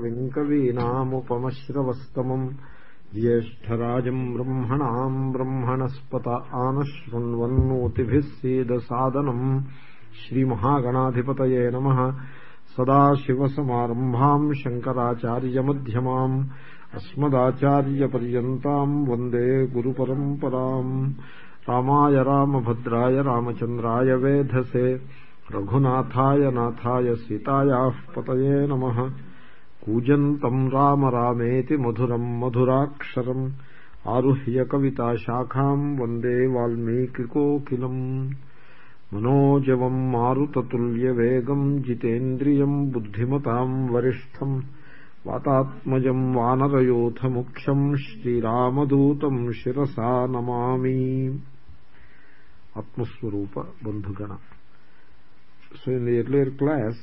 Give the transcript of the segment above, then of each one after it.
कवीनामुपमश्रवस्तमम् ज्येष्ठराजम् ब्रह्मणाम् ब्रह्मणस्पत आनशृण्वन्नोतिभिः सीदसादनम् श्रीमहागणाधिपतये नमः। सदाशिवसमारम्भाम् शङ्कराचार्यमध्यमाम् अस्मदाचार्यपर्यन्ताम् वंदे गुरुपरम्पराम्। रामाय रामभद्राय रामचन्द्राय वेधसे। रघुनाथाय नाथाय सीतायाः पतये नमः। कूजन्तम् राम रामेति मधुरम् मधुराक्षरम् आरुह्य कविताशाखाम् वंदे वाल्मीकिकोकिलम् मनोजवम् मारुततुल्यवेगम् जितेन्द्रियम् बुद्धिमताम् वरिष्ठम् वातात्मजम् वानरयोथमुख्यम् श्रीरामदूतम् शिरसा नमामि। आत्मस्वरूप बन्धुगण। So in the earlier class,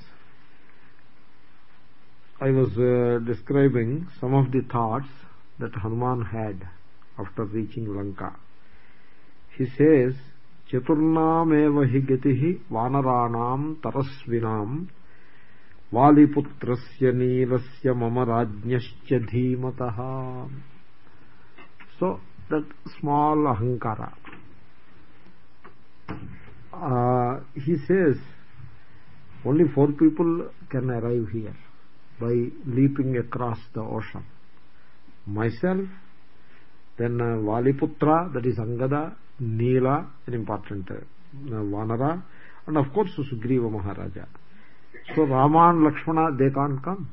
I was uh, describing some of the thoughts that Hanuman had after reaching Lanka. He says, Chaturnameva hi gatihi vanaranam tarasvinam valiputrasya neelasya mama rajnyascha dhimataha. So, that small ahankara. Uh, he says, only four people can arrive here by leaping across the ocean. Myself, then uh, Valiputra, that is Angada, Neela, an important uh, Vanara, and of course Sugriva Maharaja. So Rama and Lakshmana, they can't come.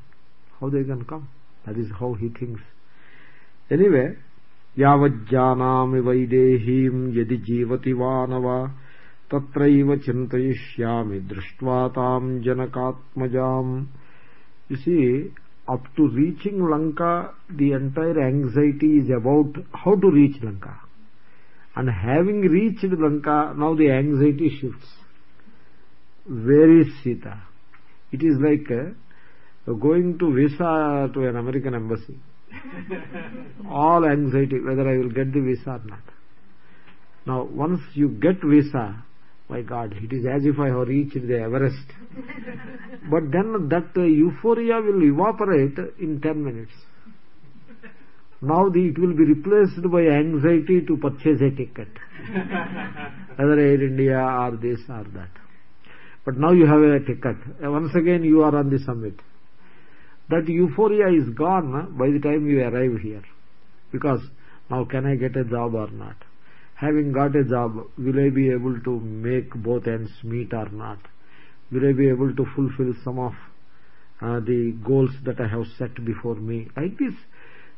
How they can come? That is how he thinks. Anyway, यावज्जानामि वैदेहीम् यदि जीवति वा न वा तत्रैव चिन्तयिष्यामि दृष्ट्वा ताम् जनकात्मजाम् you see, up to reaching Lanka, the entire anxiety is about how to reach Lanka. And having reached Lanka, now the anxiety shifts. Where is Sita? It is like uh, going to visa to an American embassy. All anxiety, whether I will get the visa or not. Now, once you get visa, my god it is as if i have reached the everest. But then that euphoria will evaporate in 10 minutes. Now the, it will be replaced by anxiety to purchase a ticket. Whether air india or this or that. But now you have a ticket. Uh, once again you are on the summit. That euphoria is gone by the time you arrive here. Because now can i get a job or not having got a job, will I be able to make both ends meet or not? Will I be able to fulfill some of uh, the goals that I have set before me? Like this,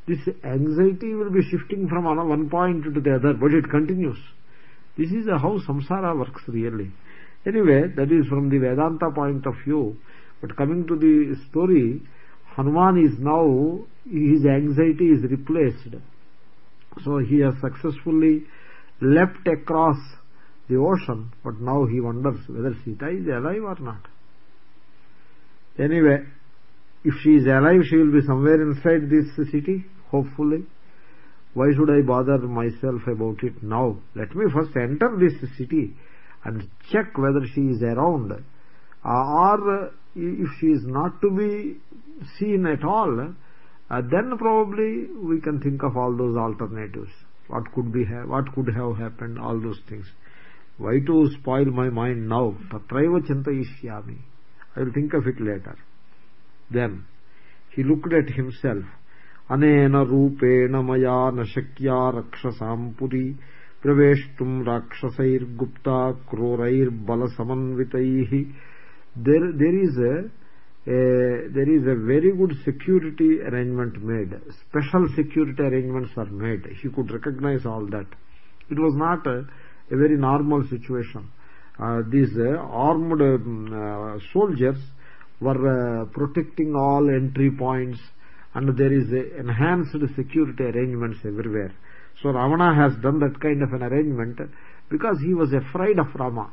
this anxiety will be shifting from one point to the other, but it continues. This is how samsara works really. Anyway, that is from the Vedanta point of view. But coming to the story, Hanuman is now, his anxiety is replaced. So he has successfully leapt across the ocean but now he wonders whether Sita is alive or not. Anyway if she is alive she will be somewhere inside this city hopefully. Why should I bother myself about it now? Let me first enter this city and check whether she is around or if she is not to be seen at all uh, then probably we can think of all those alternatives what could be what could have happened all those things. Why to spoil my mind now? Tatraiva chintayishyami i will think of it later. Then he looked at himself. Anena rupena maya na shakya rakshasam puri gupta krorair balasamanvitaihi. There there is a there is a very good security arrangement made. Special security arrangements are made. He could recognize all that. It was not a, a very normal situation. Uh, these uh, armed um, uh, soldiers were uh, protecting all entry points and there is enhanced security arrangements everywhere. So ravana has done that kind of an arrangement because he was afraid of rama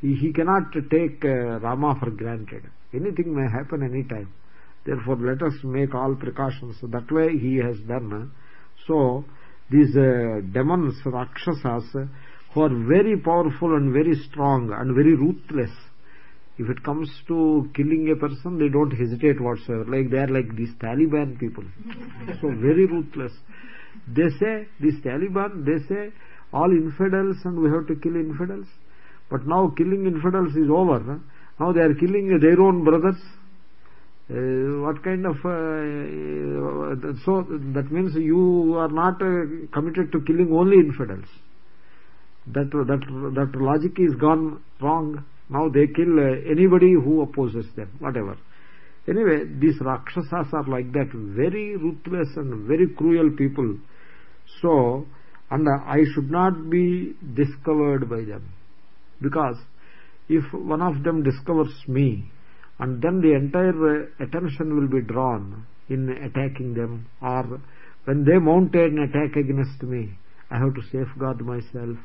he, cannot take uh, rama for granted. Anything may happen any time therefore let us make all precautions. That way he has done. So these uh, demons rakshasas who are very powerful and very strong and very ruthless if it comes to killing a person they don't hesitate whatsoever. Like they are like these taliban people. So very ruthless. They say these taliban they say all infidels and we have to kill infidels but now killing infidels is over now they are killing their own brothers. Uh, what kind of uh, so that means you are not uh, committed to killing only infidels. That that that logic is gone wrong. Now they kill anybody who opposes them whatever. Anyway these rakshasas are like that very ruthless and very cruel people. So and i should not be discovered by them because if one of them discovers me and then the entire attention will be drawn in attacking them or when they mount an attack against me i have to safeguard myself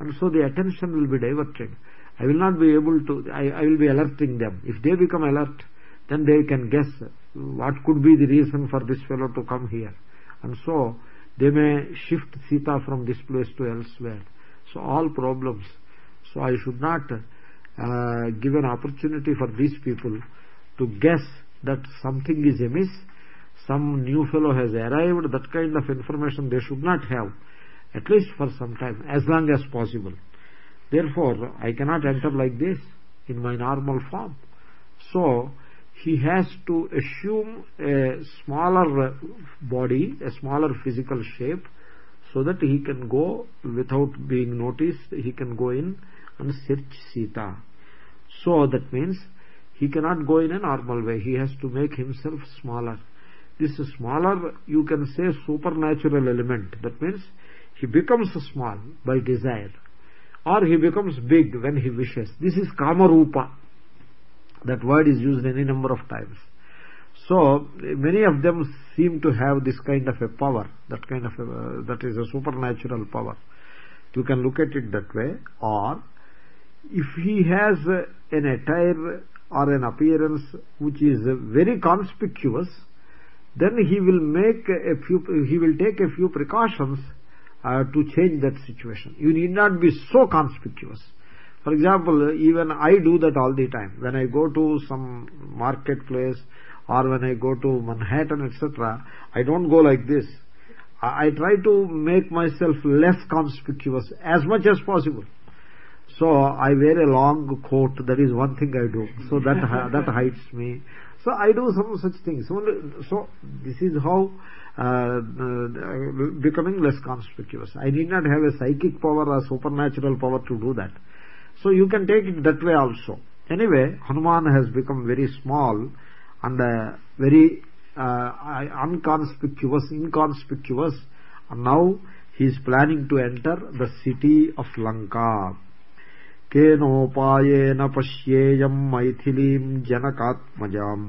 and so the attention will be diverted I will not be able to, I, I will be alerting them. If they become alert, then they can guess what could be the reason for this fellow to come here. And so, they may shift Sita from this place to elsewhere. So, all problems. So, I should not uh, give an opportunity for these people to guess that something is amiss, some new fellow has arrived, that kind of information they should not have, at least for some time, as long as possible. Therefore i cannot enter like this in my normal form. So he has to assume a smaller body a smaller physical shape so that he can go without being noticed. He can go in and search sita. So that means he cannot go in a normal way. He has to make himself smaller. This smaller you can say supernatural element. That means he becomes small by desire. Or he becomes big when he wishes. This is kamarupa. That word is used any number of times. So many of them seem to have this kind of a power. That kind of a, that is a supernatural power. You can look at it that way. Or if he has an attire or an appearance which is very conspicuous then he will make a few he will take a few precautions uh, to change that situation. You need not be so conspicuous. For example even i do that all the time. When i go to some marketplace or when i go to manhattan etc i don't go like this. I try to make myself less conspicuous as much as possible so i wear a long coat. That is one thing i do. So that that hides me. So i do some such things. So this is how uh, uh, becoming less conspicuous. I need not have a psychic power or supernatural power to do that. So you can take it that way also. Anyway hanuman has become very small and uh, very unconspicuous inconspicuous. And now he is planning to enter the city of lanka केनोपायेन पश्येयम् मैथिलीम् जनकात्मजाम्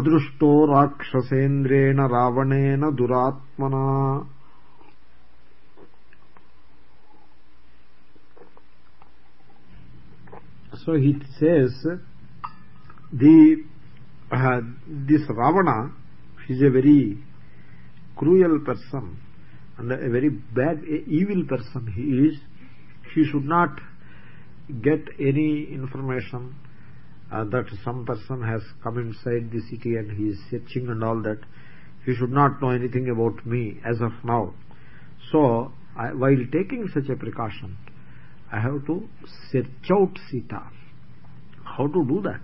अदृष्टो राक्षसेन्द्रेण रावणेन दुरात्मना so he says the uh, this ravana is a very cruel person and a very bad a evil person he is he should not get any information uh, that some person has come inside the city and he is searching and all that he should not know anything about me as of now. So I, while taking such a precaution i have to search out sita. How to do that?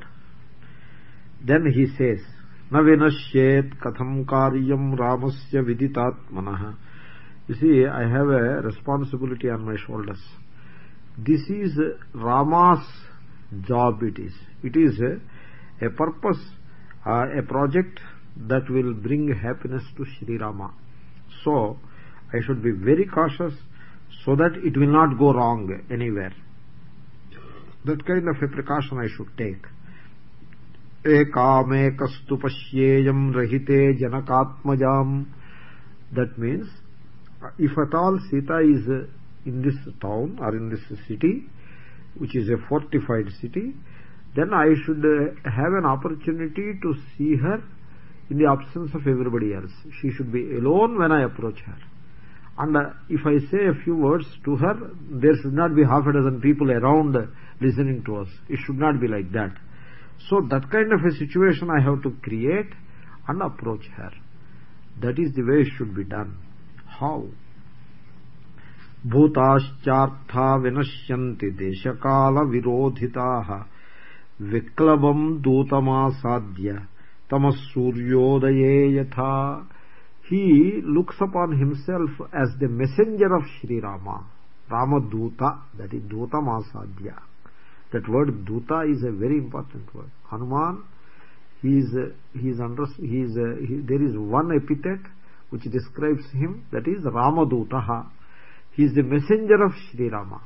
Then he says na katham karyam ramasya viditatmanah you see i have a responsibility on my shoulders this is rama's job it is. It is a, a purpose uh, a project that will bring happiness to Sri Rama. So I should be very cautious so that it will not go wrong anywhere. That kind of a precaution I should take. Ekameekastu pashyeyam rahite janakatmajam. That means if at all Sita is in this town or in this city which is a fortified city then I should uh, have an opportunity to see her in the absence of everybody else. She should be alone when I approach her. And uh, if I say a few words to her there should not be half a dozen people around listening to us. It should not be like that. So that kind of a situation i have to create and approach her. That is the way it should be done. How భూతాశ్చార్థా వినశ్యంతి దేశకాల విరోధితా విక్లవం దూతమాసాద్య తమ సూర్యోదయే యథా he looks upon himself as the messenger of Sri Rama Ramaduta that is Duta Masadhya that word Duta is a very important word Hanuman he is he is under he is he, there is one epithet which describes him that is Ramadutaha he is the messenger of Sri Rama.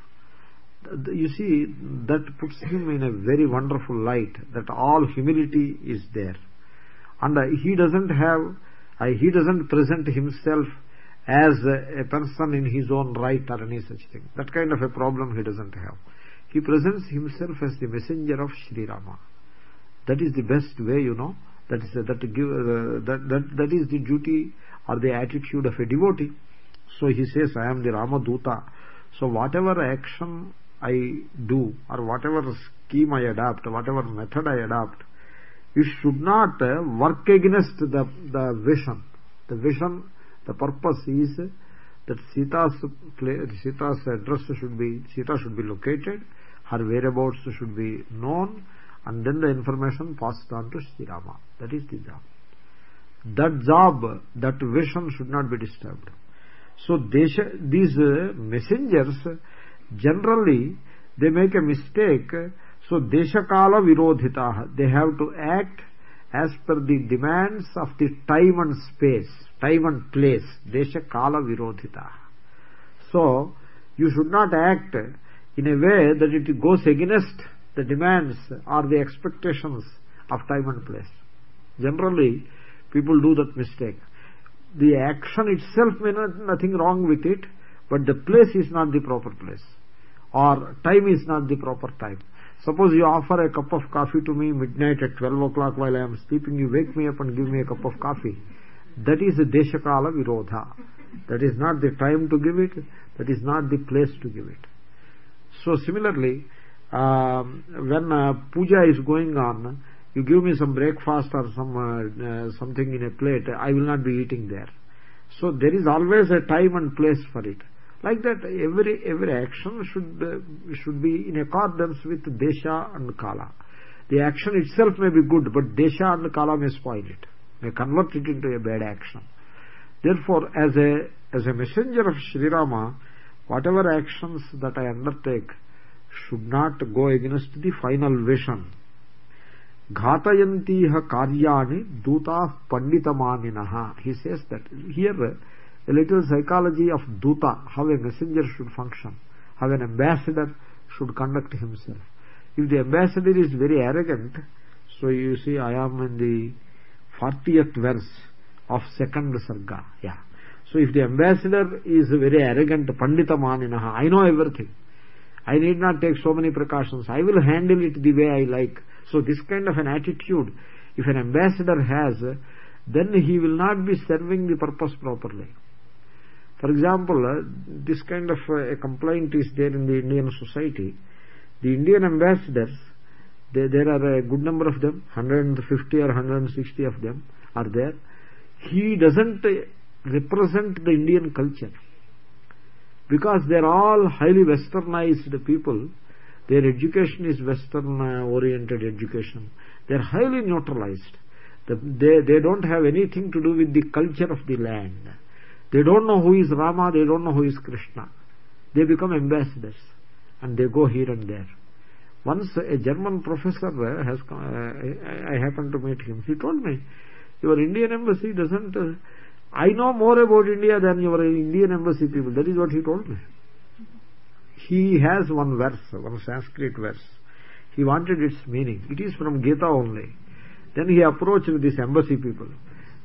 You see that puts him in a very wonderful light that all humility is there. And he doesn't have uh, he doesn't present himself as a, person in his own right or any such thing. That kind of a problem he doesn't have. He presents himself as the messenger of Sri Rama. That is the best way you know. That is uh, that give uh, that, that that is the duty or the attitude of a devotee so he says i am the ramaduta so whatever action i do or whatever scheme i adopt whatever method i adopt it should not uh, work against the the vision the vision the purpose is that sita's sita's address should be sita should be located her whereabouts should be known and then the information passed on to Sri Rama. That is the job. That job, that vision should not be disturbed so these uh, messengers generally they make a mistake. So deshakala virodhita they have to act as per the demands of the time and space time and place. Deshakala virodhita so you should not act in a way that it goes against the demands or the expectations of time and place. Generally people do that mistake the action itself may not nothing wrong with it but the place is not the proper place. Or time is not the proper time. Suppose you offer a cup of coffee to me midnight at 12 o'clock while i am sleeping you wake me up and give me a cup of coffee. That is a deshakala virodha. That is not the time to give it that is not the place to give it. So similarly um, when uh, puja is going on you give me some breakfast or some uh, uh, something in a plate i will not be eating there. So there is always a time and place for it. Like that every every action should uh, should be in accordance with desha and kala. The action itself may be good but desha and kala may spoil it may convert it into a bad action. Therefore as a as a messenger of Sri Rama whatever actions that I undertake should not go against the final vision that here a little psychology of duta how a messenger should function how an ambassador should conduct himself if the ambassador is very arrogant so you see i am in the 40th verse of second sarga yeah so if the ambassador is very arrogant panditamaninaha i know everything i need not take so many precautions i will handle it the way i like so this kind of an attitude if an ambassador has then he will not be serving the purpose properly. For example uh, this kind of uh, a complaint is there in the indian society. The indian ambassadors they, there are a good number of them 150 or 160 of them are there. He doesn't uh, represent the indian culture. Because they are all highly westernized people their education is western oriented education. They are highly neutralized. They they don't have anything to do with the culture of the land. They don't know who is rama they don't know who is krishna. They become ambassadors and they go here and there. Once a german professor has uh, i happened to meet him. He told me your indian embassy doesn't uh, i know more about india than your indian embassy people. That is what he told me he has one verse one sanskrit verse. He wanted its meaning. It is from gita only. Then he approached this embassy people.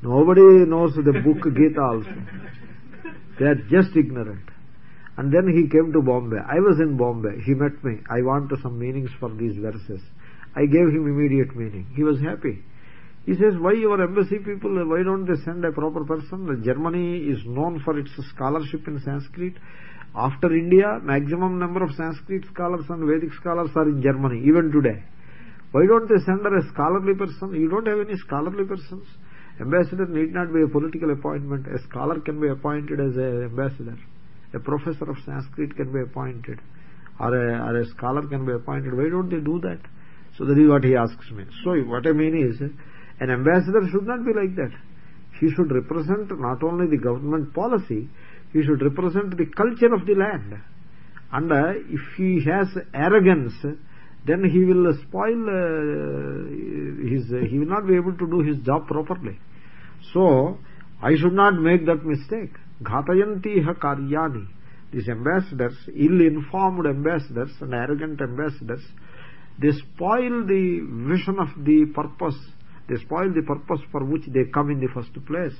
Nobody knows the book gita also. They are just ignorant. And then he came to bombay. I was in bombay. He met me. I want some meanings for these verses. I gave him immediate meaning. He was happy. He says why your embassy people why don't they send a proper person? Germany is known for its scholarship in sanskrit after india maximum number of sanskrit scholars and vedic scholars are in germany even today. Why don't they send a scholarly person? You don't have any scholarly persons. Ambassador need not be a political appointment. A scholar can be appointed as an ambassador. A professor of sanskrit can be appointed. Or a, or a scholar can be appointed. Why don't they do that? So that is what he asks me. So what i mean is an ambassador should not be like that. He should represent not only the government policy he should represent the culture of the land. And uh, if he has arrogance then he will spoil uh, his uh, he will not be able to do his job properly. So i should not make that mistake. Ghatayanti ha karyani. These ambassadors ill informed ambassadors and arrogant ambassadors they spoil the vision of the purpose. They spoil the purpose for which they come in the first place.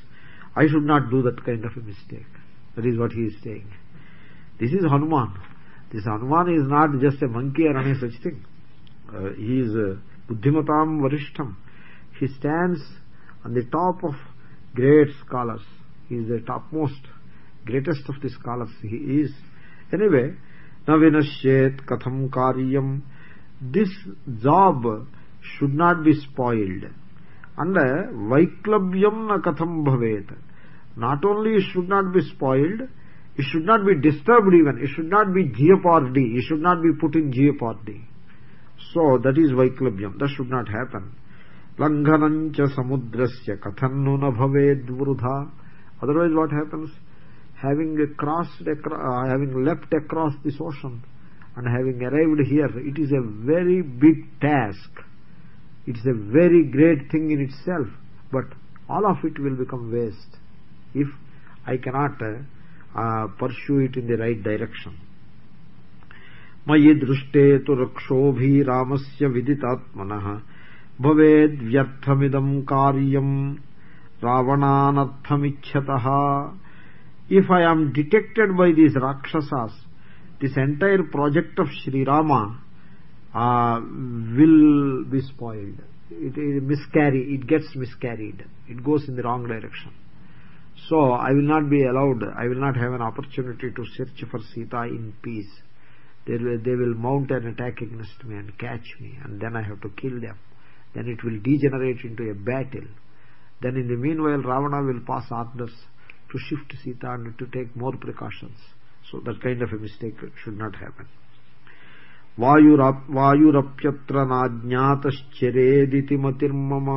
I should not do that kind of a mistake that is what he is saying. This is hanuman. This hanuman is not just a monkey or any such thing. Uh, he is uh, buddhimatam varishtham he stands on the top of great scholars. He is the topmost greatest of the scholars. He is anyway na vinashyet katham karyam. This job should not be spoiled. And vaiklavyam na katham bhavet not only it should not be spoiled it should not be disturbed even it should not be jeopardy it should not be put in jeopardy. So that is vaiklavyam that should not happen. Langhanam cha samudrasya kathannu na bhaved vrudha otherwise what happens? Having crossed uh, having leapt across this ocean and having arrived here it is a very big task. It is a very great thing in itself but all of it will become waste if i cannot uh, uh, pursue it in the right direction मयि दृष्टे तु रक्षोभि रामस्य विदितात्मनः भवेद्व्यर्थमिदम् कार्यम् रावणानर्थमिच्छतः if i am detected by these rakshasas this entire project of sri rama uh, will be spoiled it, it miscarry it gets miscarried it goes in the wrong direction so i will not be allowed i will not have an opportunity to search for sita in peace they will, they will mount an attack against me and catch me and then i have to kill them then it will degenerate into a battle then in the meanwhile ravana will pass orders to shift Sita and to take more precautions. So that kind of a mistake should not happen. वायुरप्यत्र नाज्ञातश्चरेदिति मतिर्मम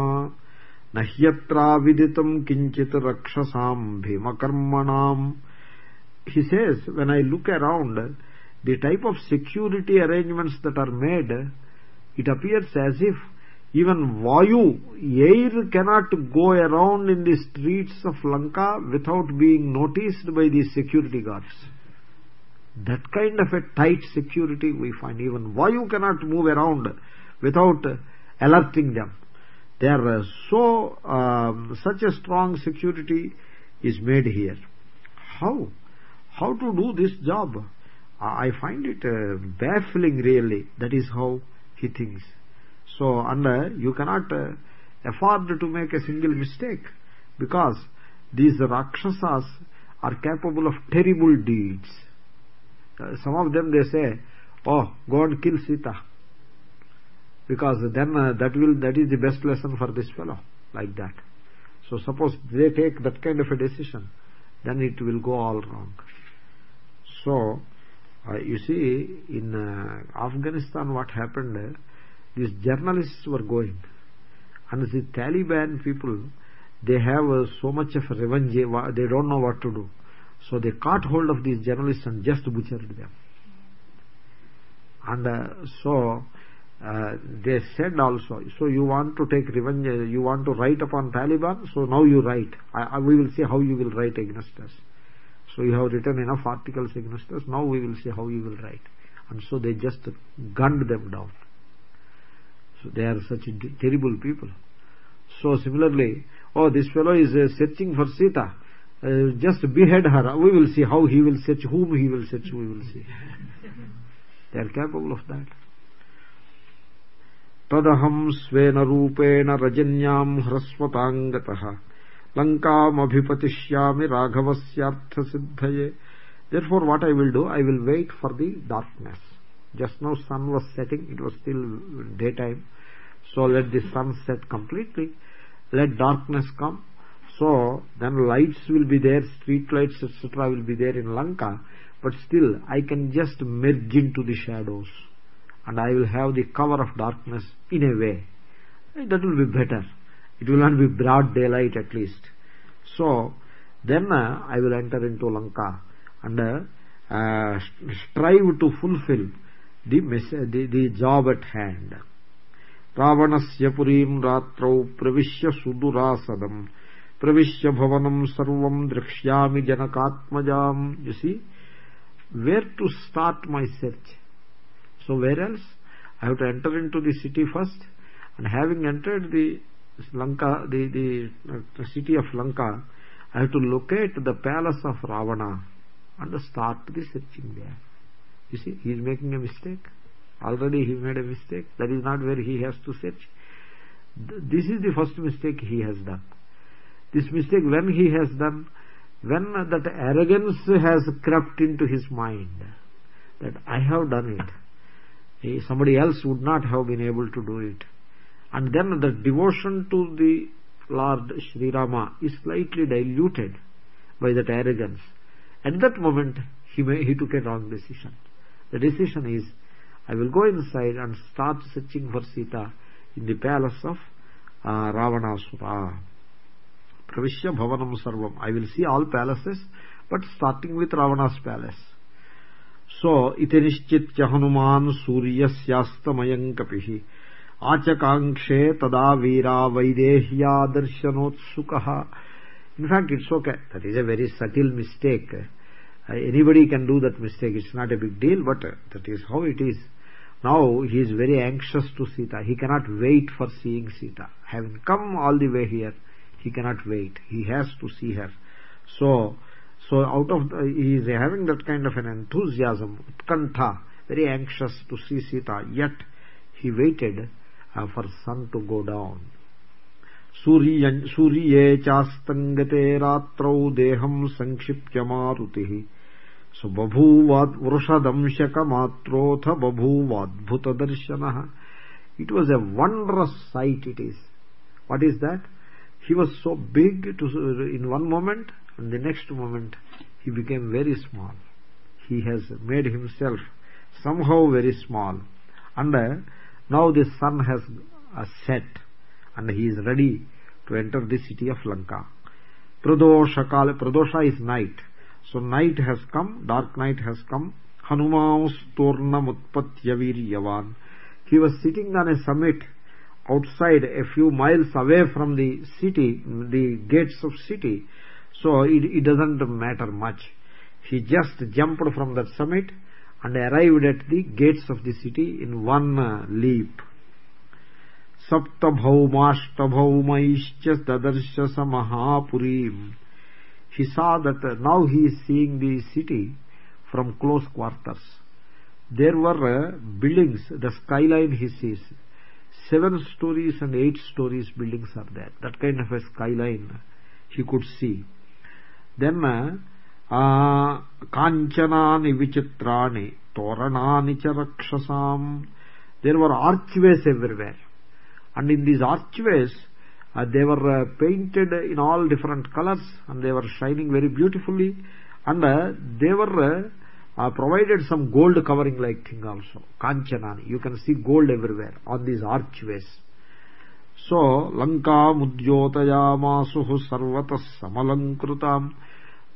न ह्यत्राविदितम् किञ्चित् रक्षसाम् भीमकर्मणाम् he says when i look around the type of security arrangements that are made it appears as if even vayu air cannot go around in the streets of lanka without being noticed by the security guards that kind of a tight security we find even vayu cannot move around without alerting them they are so um, such a strong security is made here. How? How to do this job? I find it uh, baffling really. That is how he thinks. So and uh, you cannot uh, afford to make a single mistake because these rakshasas are capable of terrible deeds. Uh, some of them they say oh go and kill sita because then uh, that will that is the best lesson for this fellow like that. So suppose they take that kind of a decision then it will go all wrong. So uh, you see in uh, afghanistan what happened uh, these journalists were going. And the taliban people they have uh, so much of revenge they don't know what to do. So they caught hold of these journalists and just butchered them. And uh, so uh, they said also so you want to take revenge uh, you want to write upon taliban? So now you write. I, I, we will see how you will write against us. So you have written enough articles against us now we will see how you will write. And so they just gunned them down. So they are such terrible people. So similarly oh this fellow is uh, searching for sita. Uh, just behead her. We will see how he will search whom he will search we will see. They are capable of that तदहं स्वेन रूपेण रजन्यां ह्रस्वतां गतः लङ्कामभिपतिष्यामि राघवस्यार्थसिद्धये therefore what i will do i will wait for the darkness just now sun was setting it was still daytime so let the sun set completely let darkness come so then lights will be there street lights etc will be there in lanka but still i can just merge into the shadows and i will have the cover of darkness in a way that will be better it will not be broad daylight at least so then uh, i will enter into lanka and uh, uh, strive to fulfill the, the, the job at hand रावणस्य पुरीम् रात्रौ प्रविश्य सुदुरासदम् प्रविश्य भवनम् सर्वम् द्रक्ष्यामि जनकात्मजाम् you see where to start my search so where else i have to enter into the city first. And having entered the lanka the the, the city of lanka i have to locate the palace of ravana and start the searching there. You see he is making a mistake. Already he made a mistake. That is not where he has to search. This is the first mistake he has done. This mistake when he has done when that arrogance has crept into his mind that i have done it somebody else would not have been able to do it and then the devotion to the lord sri rama is slightly diluted by that arrogance at that moment he may, he took a wrong decision the decision is I will go inside and start searching for Sita in the palace of uh. Pravishya Bhavanam Sarvam. I will see all palaces, but starting with Ravana's palace. Tada veera vaidehya darshanotsukaha. In fact, it's okay. That is a very subtle mistake. Uh, anybody can do that mistake. It's not a big deal, but uh, that is how it is now he is very anxious to Sita. He cannot wait for seeing Sita. Having come all the way here, he cannot wait. He has to see her. So, so out of the, he is having that kind of an enthusiasm, utkantha, very anxious to see Sita. Yet he waited uh, for sun to go down. सूर्ये चास्तङ्गते रात्रौ देहम् सङ्क्षिप्य मारुतिः so babhuvad vrushadamshakamatrodha babhuvadbhutadarshana it was a wondrous sight it is what is that he was so big to in one moment and the next moment he became very small. He has made himself somehow very small. And uh, now the sun has uh, set and he is ready to enter the city of lanka. Pradosha kala pradosha is night. So night has come dark night has come. Hanumanstornamutpatyaviryavan he was sitting on a summit outside a few miles away from the city the gates of city. So it, it doesn't matter much. He just jumped from that summit and arrived at the gates of the city in one uh, leap. Saptabhaumashtabhaumaishch dadarsha samahapurim he saw that uh, now he is seeing the city from close quarters. There were uh, buildings the skyline he sees seven stories and eight stories buildings are there. That kind of a skyline he could see. Then kanchanani vichitrani toranani cha rakshasam there were archways everywhere. And in these archways uh, they were uh, painted in all different colors and they were shining very beautifully. And uh, they were uh, provided some gold covering like thing also. Kanchanani you can see gold everywhere on these archways. So lanka mudyotayamasuhu sarvatas samalankrutam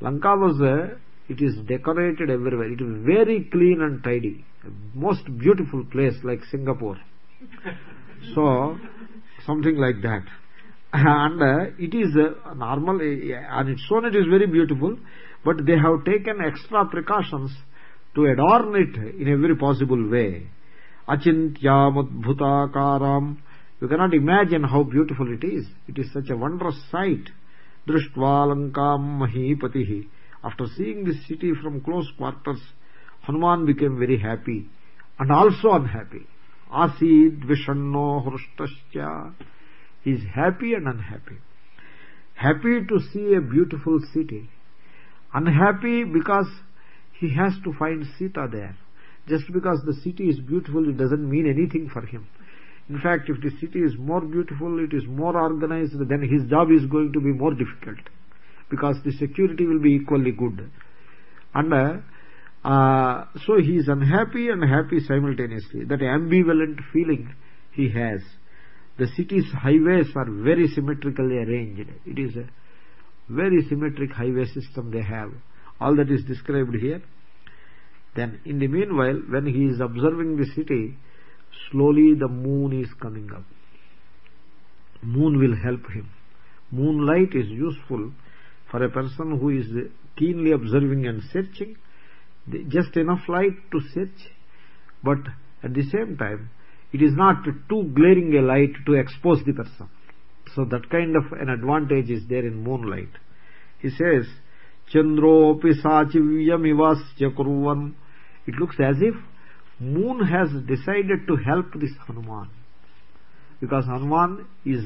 lanka was uh, it is decorated everywhere. It is very clean and tidy. Most beautiful place like singapore. So something like that. And uh, it is uh, normal uh, on its own it is very beautiful but they have taken extra precautions to adorn it in every possible way. Achintyamadbhutakaram. You cannot imagine how beautiful it is. It is such a wondrous sight. Drishtva mahipatihi. After seeing this city from close quarters hanuman became very happy and also unhappy. Asid vishanno hrustascha he is happy and unhappy. Happy to see a beautiful city. Unhappy because he has to find sita there. Just because the city is beautiful it doesn't mean anything for him. In fact if the city is more beautiful it is more organized then his job is going to be more difficult. Because the security will be equally good. And uh, so he is unhappy and happy simultaneously. That ambivalent feeling he has. The city's highways are very symmetrically arranged. It is a very symmetric highway system they have all that is described here. Then in the meanwhile when he is observing the city slowly the moon is coming up. Moon will help him. Moonlight is useful for a person who is keenly observing and searching. Just enough light to search. But at the same time it is not too glaring a light to expose the person. So that kind of an advantage is there in moonlight. He says chandropi sachivyamivasya kurvan it looks as if moon has decided to help this hanuman. Because hanuman is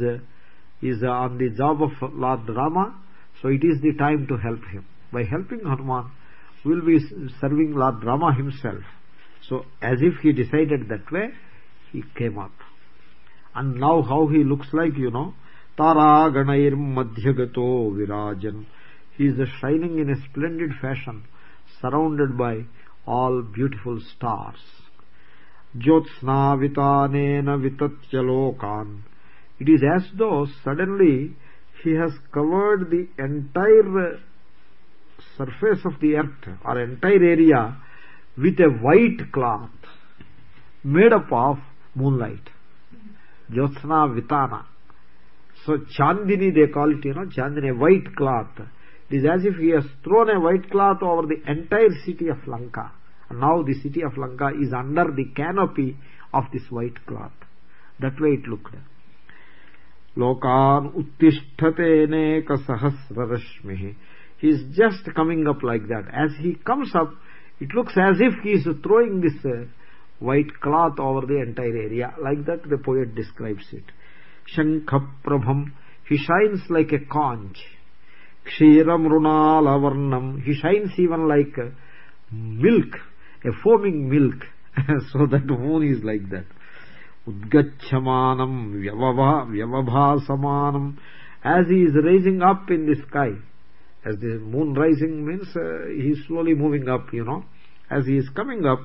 is on the job of lord rama so it is the time to help him. By helping hanuman we will be serving lord rama himself. So as if he decided that way he came up. And now how he looks like you know? Tara ganair he is shining in a splendid fashion surrounded by all beautiful stars. Jyotsnavitanena vitatyalokan it is as though suddenly he has covered the entire surface of the earth or entire area with a white cloth made up of moonlight. Jyotsna vitana so chandini they call it you know chandini white cloth it is as if he has thrown a white cloth over the entire city of lanka. And now the city of lanka is under the canopy of this white cloth. That way it looked. Lokan uttisthate neka sahasra rashmihi he is just coming up like that. As he comes up it looks as if he is throwing this uh, white cloth over the entire area. Like that the poet describes it. Shankha prabham he shines like a conch kshiramrunalavarnam he shines even like milk a foaming milk. So that moon is like that. Udgachamanam vyavabhasamanam as he is raising up in the sky as the moon rising means uh, he is slowly moving up you know. As he is coming up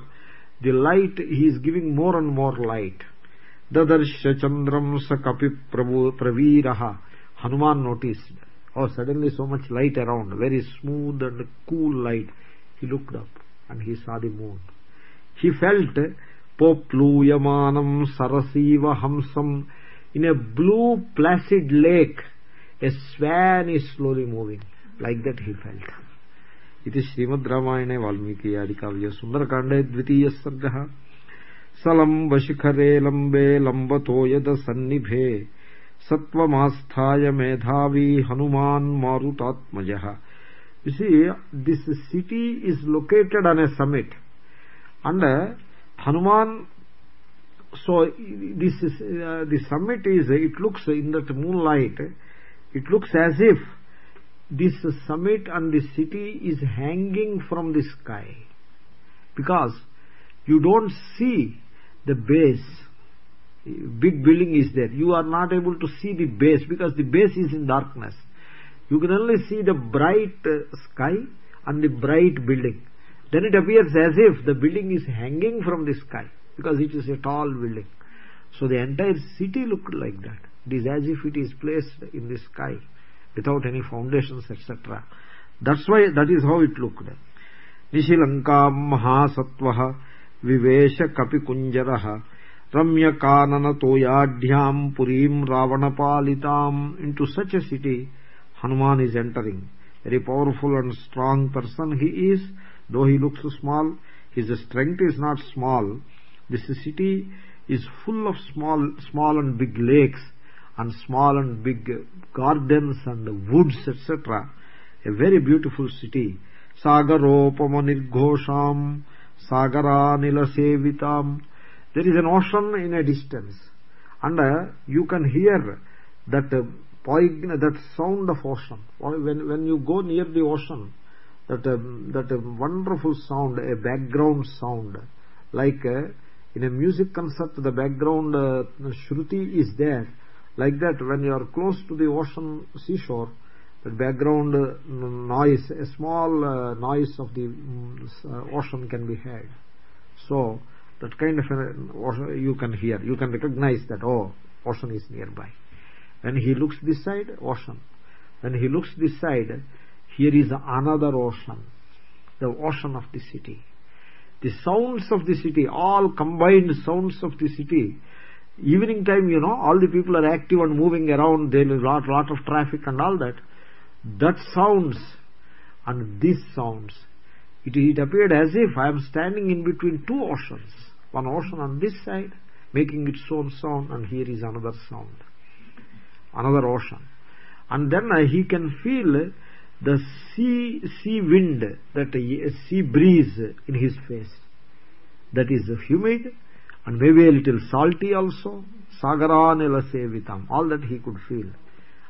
the light he is giving more and more light. Dadarsha chandram sakapi praviraha. Hanuman noticed oh suddenly so much light around very smooth and cool light he looked up and he saw the moon he felt poplooyamanam sarasiva hamsam in a blue placid lake a swan is slowly moving like that he felt इति श्रीमद्रामायणे वाल्मीकि आदिकाव्ये सुन्दरकाण्डे द्वितीयः सर्गः सलम्बशिखरे लम्बे लम्बतो यदसन्निभे सत्त्वमास्थाय मेधावी Hanuman मारुतात्मजः uh, hanuman so this is uh, the summit is it looks in that moonlight it looks as if this summit and the city is hanging from the sky because you don't see the base big building is there. You are not able to see the base because the base is in darkness. You can only see the bright uh, sky and the bright building. Then it appears as if the building is hanging from the sky because it is a tall building. So the entire city looked like that. It is as if it is placed in the sky without any foundations etc that's why that is how it looked. Nishilankam mahasattvah vivesha kapikunjarah such a city hanuman is entering very powerful and strong person he is though he looks small his strength is not small this city is full of small small and big lakes and small and big gardens and woods etc a very beautiful city sagaropama nirghosham sagaranilasevitam sevitam there is an ocean in a distance. And uh, you can hear that uh, that sound of ocean. When when you go near the ocean that uh, that wonderful sound a background sound. Like a, in a music concert the background uh, shruti is there. Like that when you are close to the ocean seashore the background uh, noise a small uh, noise of the uh, ocean can be heard. So that kind of a, you can hear you can recognize that oh ocean is nearby. When he looks this side ocean. When he looks this side here is another ocean the ocean of the city. The sounds of the city all combined sounds of the city. Evening time you know all the people are active and moving around. There is a lot, lot of traffic and all that. That sounds and this sounds it, it appeared as if i am standing in between two oceans one ocean on this side making its own sound and here is another sound. Another ocean. And then uh, he can feel the sea sea wind that uh, sea breeze in his face. That is humid and maybe a little salty also. Sagaranila sevitam. All that he could feel.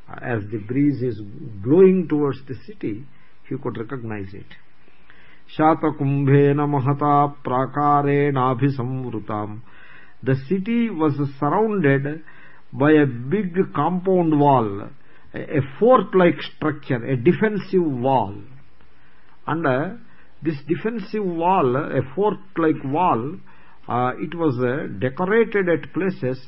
As the breeze is blowing towards the city he could recognize it the city was surrounded by a big compound wall a fort like structure a defensive wall. And uh, this defensive wall a fort like wall uh, it was uh, decorated at places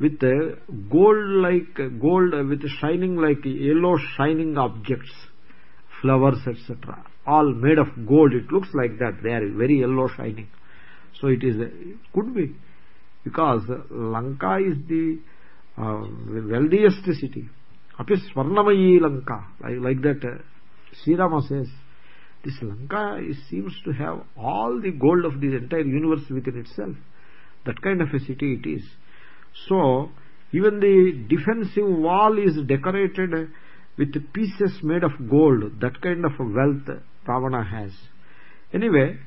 with uh, gold with shining like yellow shining objects flowers etc all made of gold. It looks like that. They are very yellow shining. So it is it could be because lanka is the uh, wealthiest city. Api swarnamayi lanka like, like that uh, Sri Rama says this lanka seems to have all the gold of the entire universe within itself. That kind of a city it is. So even the defensive wall is decorated with pieces made of gold. That kind of wealth ravana has. Anyway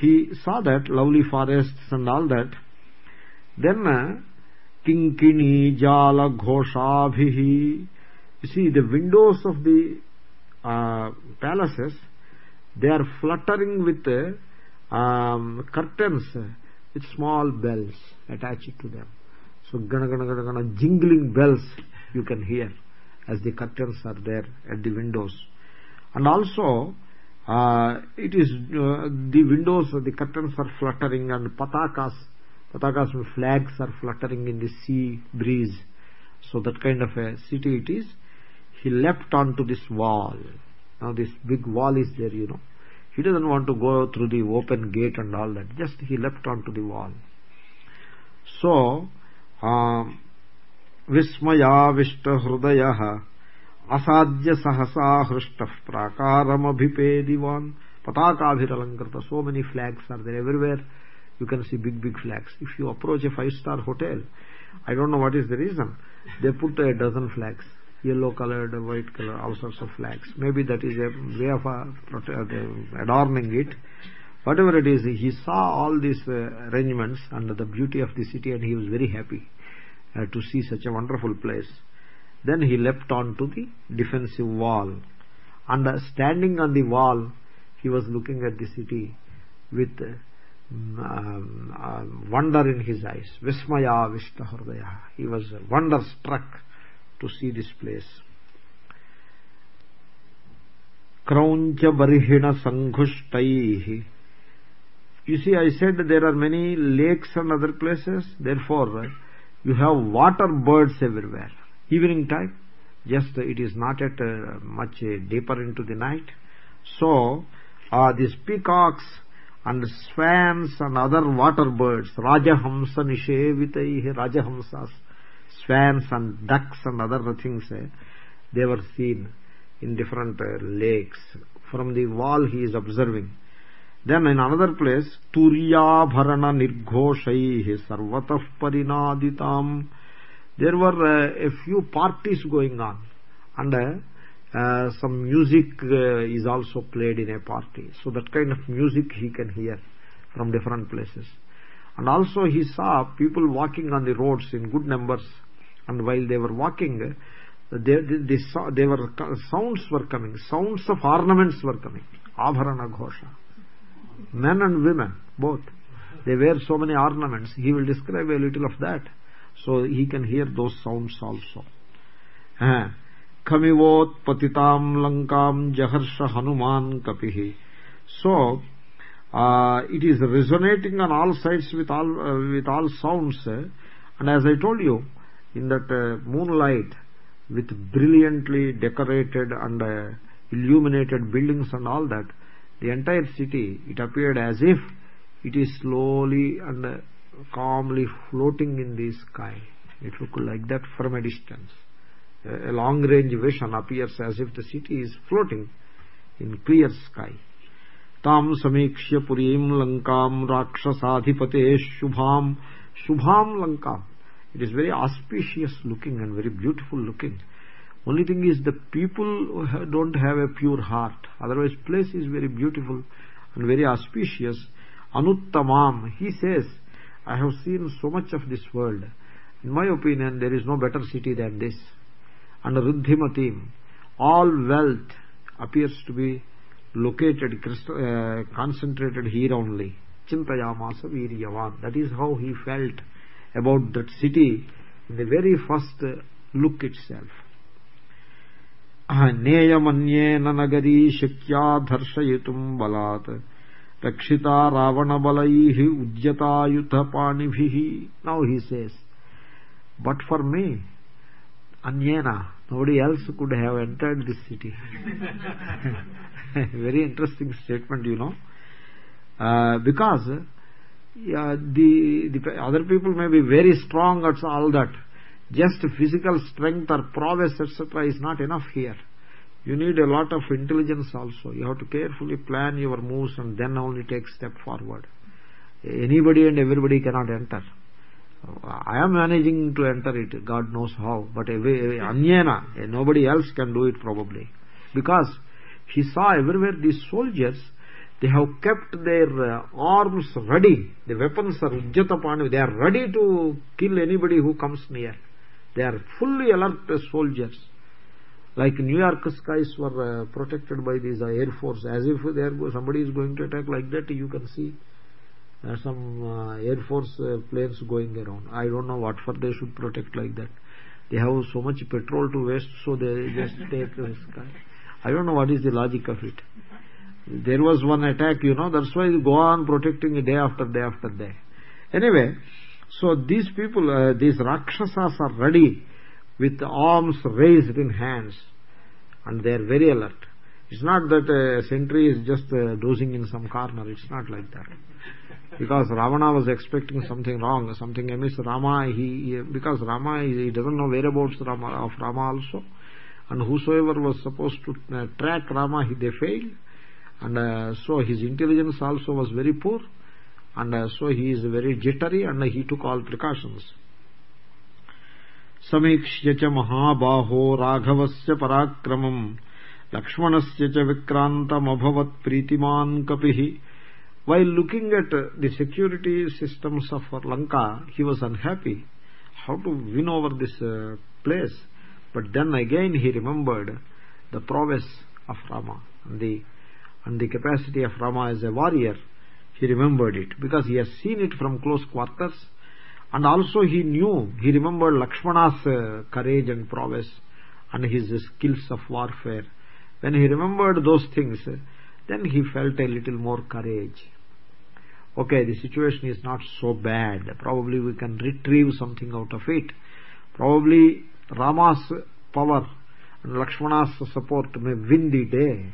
he saw that lovely forests and all that. Then uh, kinkini jala ghoshabhihi you see the windows of the uh, palaces they are fluttering with uh, um, curtains with small bells attached to them. So gana gana gana gana jingling bells you can hear as the curtains are there at the windows. And also uh, it is uh, the windows the curtains are fluttering and patakas patakas flags are fluttering in the sea breeze. So that kind of a city it is. He leapt onto this wall. Now this big wall is there you know. He doesn't want to go through the open gate and all that. Just he leapt onto the wall. So vismayavishta hridayah asadya sahasa hrishtah prakaramabhipedivan patakabhiralankrita so many flags are there everywhere. You can see big big flags. If you approach a five star hotel i don't know what is the reason. They put a dozen flags yellow colored white color all sorts of flags. Maybe that is a way of uh, adorning it. Whatever it is he saw all these uh, arrangements and the beauty of the city and he was very happy uh, to see such a wonderful place then he leapt on to the defensive wall. And standing on the wall he was looking at the city with uh, wonder in his eyes. Vismaya vishtahrdaya he was wonderstruck to see this place. Krauncha barhina sanghushtaih you see i said there are many lakes and other places. Therefore you have water birds everywhere evening time just it is not at uh, much uh, deeper into the night. So uh, these peacocks and swans and other water birds rajahamsa nishevitaih rajahamsas swans and ducks and other things eh, they were seen in different uh, lakes. From the wall he is observing. Then in another place turiya turyabharana nirghoshaihi sarvatah parinaditam there were uh, a few parties going on. And uh, some music uh, is also played in a party. So that kind of music he can hear from different places. And also he saw people walking on the roads in good numbers. And while they were walking they, they, saw they were sounds were coming. Sounds of ornaments were coming. Abharana ghosha. Men and women both. They wear so many ornaments. He will describe a little of that so he can hear those sounds also. Khmivotpatitam lankam jaharsha hanuman kapihi. So uh, it is resonating on all sides with all uh, with all sounds and as i told you in that uh, moonlight with brilliantly decorated and illuminated buildings and all that the entire city it appeared as if it is slowly and calmly floating in the sky. It looked like that from a distance. A long range vision appears as if the city is floating in clear sky. Tam samikshya purim lankam rakshasadhipate shubham. Shubham lankam. It is very auspicious looking and very beautiful looking. Only thing is the people don't have a pure heart. Otherwise place is very beautiful and very auspicious. Anuttamam he says i have seen so much of this world in my opinion there is no better city than this and ruddhimatim all wealth appears to be located uh, concentrated here only chintayamasa viryavan that is how he felt about that city in the very first look itself नेयमन्येन नगरी शक्या धर्षयितुम् बलात् రక్షితా రావణబలై ఉద్యతాయుధ పాణిభి now he says but for me అన్యేన nobody else could have entered this city very interesting statement you know because the the other people may be very strong that's all that just physical strength or prowess etc is not enough here you need a lot of intelligence also. You have to carefully plan your moves and then only take step forward. Anybody and everybody cannot enter. I am managing to enter it god knows how but anyena nobody else can do it probably. Because he saw everywhere these soldiers they have kept their uh, arms ready. The weapons are ujjatapani they are ready to kill anybody who comes near. They are fully alert soldiers like new york skies were uh, protected by these uh, air force as if there somebody is going to attack like that you can see uh, some uh, air force uh, planes going around. I don't know what for they should protect like that. They have so much petrol to waste so they just take the sky. I don't know what is the logic of it. There was one attack you know that's why they go on protecting day after day after day. Anyway so these people uh, these rakshasas are ready with arms raised in hands and they are very alert. It's not that a sentry is just uh, dozing in some corner. It's not like that. Because ravana was expecting something wrong something amiss. Rama he, he because rama he, doesn't know whereabouts rama, of rama also. And whosoever was supposed to uh, track rama he, they failed. And uh, so his intelligence also was very poor. And uh, so he is very jittery and he took all precautions समीक्ष्य च महाबाहो राघवस्य पराक्रमम्। लक्ष्मणस्य च विक्रान्तमभवत् प्रीतिमान् कपिः। While looking at the security systems of Lanka he was unhappy how to win over this place but then again he remembered the prowess of Rama the and the capacity of rama as a warrior. He remembered it because he has seen it from close quarters. And also he knew he remembered lakshmana's uh, courage and prowess and his skills of warfare. When he remembered those things then he felt a little more courage. Okay the situation is not so bad. Probably we can retrieve something out of it. Probably rama's power and lakshmana's support may win the day.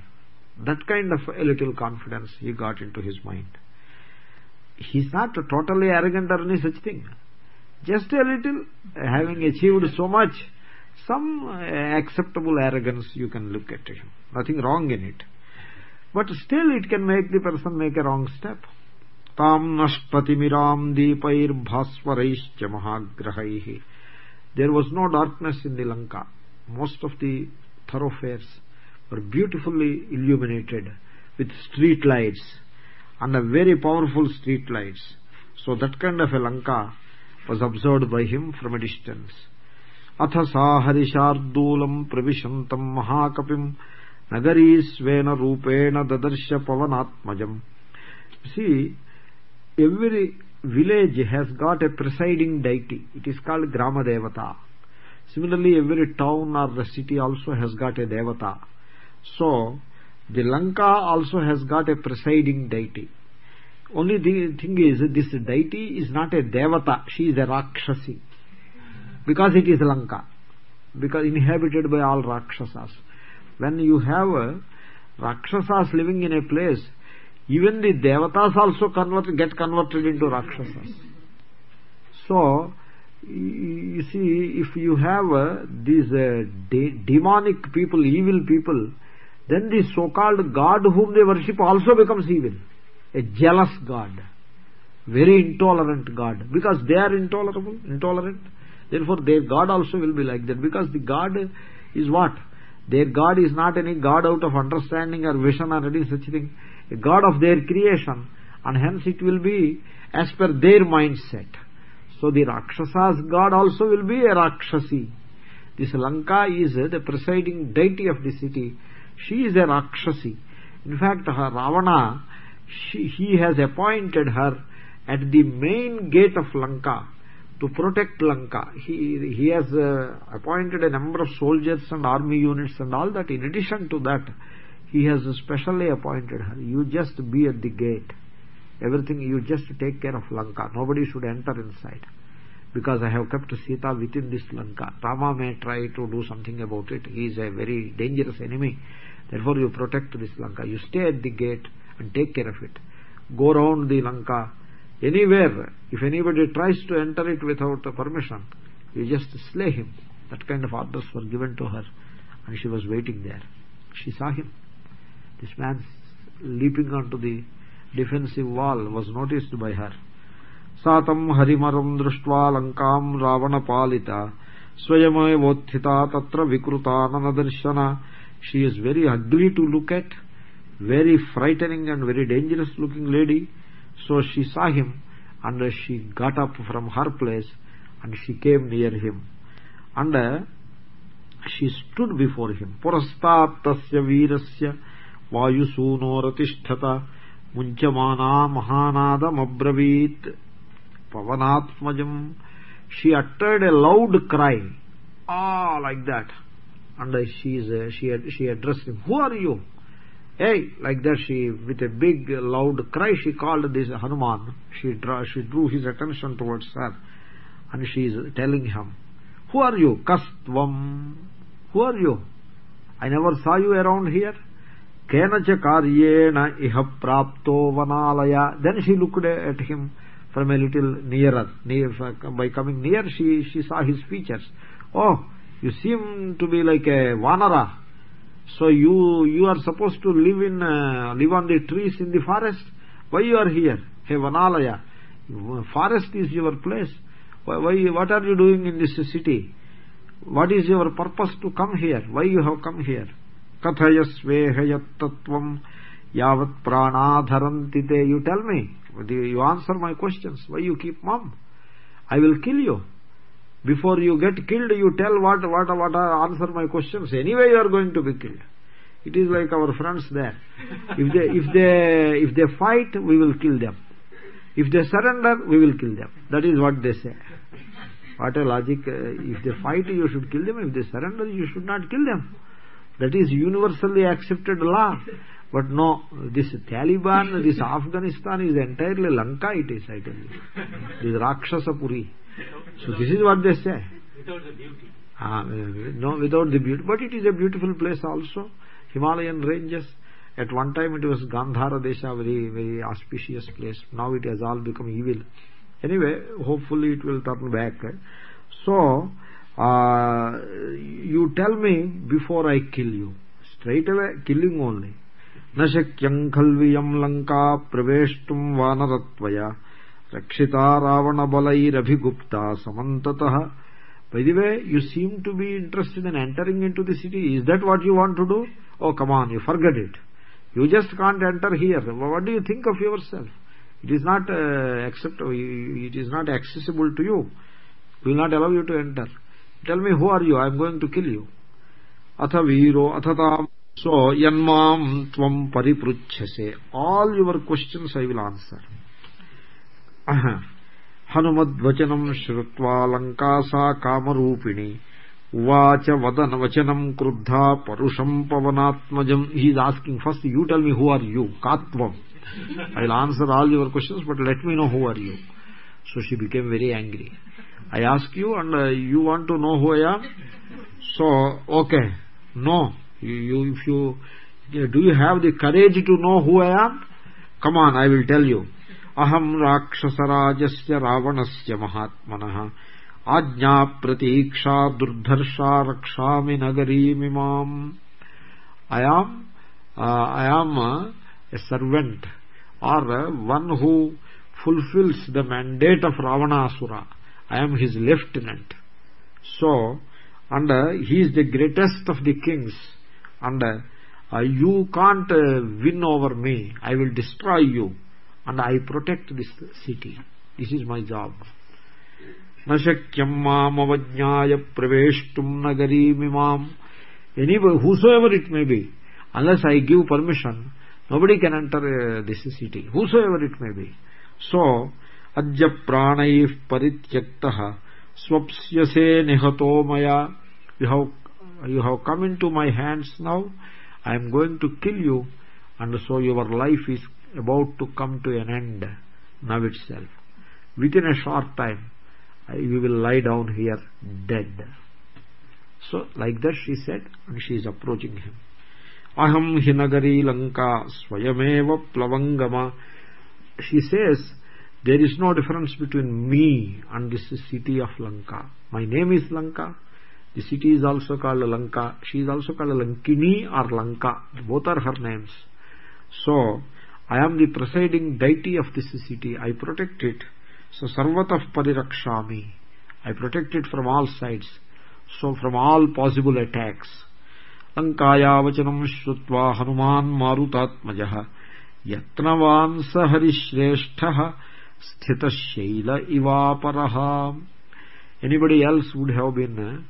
That kind of a little confidence he got into his mind. He's not totally arrogant or any such thing just a little having achieved so much some uh, acceptable arrogance you can look at him nothing wrong in it. But still it can make the person make a wrong step. Tam mahagrahaihi. There was no darkness in the lanka. Most of the thoroughfares were beautifully illuminated with street lights and a very powerful street lights. So that kind of a lanka was observed by him from a distance. Harishardulam pravishantam mahakapim nagari svena rupena dadarsha pavanatmajam. See every village has got a presiding deity. It is called grama devata similarly every town or the city also has got a devata. So the lanka also has got a presiding deity only the thing is this deity is not a devata she is a rakshasi. Because it is lanka. Because inhabited by all rakshasas. When you have uh, rakshasas living in a place even the devatas also convert, get converted into rakshasas. So you see if you have uh, these uh, de demonic people evil people then the so called god whom they worship also becomes evil a jealous god. Very intolerant god. Because they are intolerable intolerant therefore their god also will be like that. Because the god is what? Their god is not any god out of understanding or vision or any such thing. A god of their creation and hence it will be as per their mindset. So the rakshasas god also will be a rakshasi. This lanka is the presiding deity of the city. She is a rakshasi. In fact her ravana she, he has appointed her at the main gate of lanka to protect lanka. He he has uh, appointed a number of soldiers and army units and all that. In addition to that he has specially appointed her. You just be at the gate. Everything you just take care of lanka. Nobody should enter inside. Because i have kept sita within this lanka. Rama may try to do something about it. He is a very dangerous enemy. Therefore you protect this lanka. You stay at the gate and take care of it. Go round the lanka. Anywhere if anybody tries to enter it without permission you just slay him. That kind of orders were given to her and she was waiting there. She saw him. This man leaping onto the defensive wall was noticed by her. Satam Hari Marandhristwa దృష్ట్వా లంకాం రావణపాలిత tatra తత్ర వికృతాననదర్శన She is very ugly to look at very frightening and very dangerous looking lady. So she saw him and she got up from her place and she came near him. And uh, she stood before him. Purastat tasya veerasya munchamana mahanadam abravit pavanatmajam she uttered a loud cry. Ah like that. And she is uh, she she addressed him. Who are you hey like that she with a big loud cry she called this hanuman. She draw, she drew his attention towards her. And she is telling him who are you? Kastvam. Who are you? I never saw you around here. Kenacha karyena iha prapto vanalaya. Then she looked at him from a little nearer near by coming near she she saw his features. Oh you seem to be like a vanara so you you are supposed to live in uh, live on the trees in the forest. Why you are here? Hey vanalaya forest is your place. Why, why what are you doing in this city? What is your purpose to come here? Why you have come here? Kathayasvehayattvam yavat pranadharanti te. You tell me. You answer my questions. Why you keep mum? I will kill you before you get killed you tell what what what answer my questions. Anyway you are going to be killed. It is like our friends there. If they if they if they fight we will kill them. If they surrender we will kill them. That is what they say. What a logic uh, if they fight you should kill them. If they surrender you should not kill them. That is universally accepted law. But no this taliban this afghanistan is entirely lanka it is i tell you. This rakshasa puri so this is what they say without the beauty uh, no without the beauty but it is a beautiful place also himalayan ranges at one time it was gandhara desha very very auspicious place now it has all become evil anyway hopefully it will turn back so uh, you tell me before i kill you straight away killing only न शक्यं खल्वियं लङ्का प्रवेष्टुं वानरत्वया रक्षिता रावणबलैरभिगुप्ता समन्ततः by the way you seem to be interested in entering into the city is that what you want to do oh come on you forget it you just can't enter here what do you think of yourself it is not uh, accept it is not accessible to you will not allow you to enter tell me who are you i am going to kill you atha veero athatam so yanmam tvam paripruchhase all your questions हनुमद्वचनम् श्रुत्वा लङ्का सा कामरूपिणी उवाच वदन वचनम् क्रुद्धा परुषम् पवनात्मजम् he is asking first you tell me who are you का त्वम् I will answer all your questions but let me know who are you so she became very angry i ask you and uh, you want to know who i am so okay no you, you if you do you have the courage to know who i am come on i will tell you aham rakshasarajasya ravanasya mahatmanah ajna pratiksha durdharsha rakshami nagarimimam i am uh, uh, a servant or one who fulfills the mandate of ravana asura i am his lieutenant. So and uh, he is the greatest of the kings. And uh, you can't win over me. I will destroy you and i protect this city this is my job न शक्यं मामवज्ञाय प्रवेष्टुं नगरीमिमाम् anybody whosoever it may be unless i give permission nobody can enter uh, this city whosoever it may be so adya pranaih parityaktaः swapsyase nihato maya you have you have come into my hands now i am going to kill you and so your life is about to come to an end now itself within a short time you will lie down here dead so like that she said and she is approaching him aham hinagari lanka swayameva plavangama she says there is no difference between me and this city of lanka my name is lanka the city is also called Lanka. She is also called Lankini or Lanka. Both are her names. So, I am the presiding deity of this city. I protect it. So, Sarvatah Parirakshami. I protect it from all sides. So, from all possible attacks. Lankaya vachanam shrutva hanuman marutatmajah yatnavan saharishreshthah sthitashyaila ivaparaha. Anybody else would have been uh,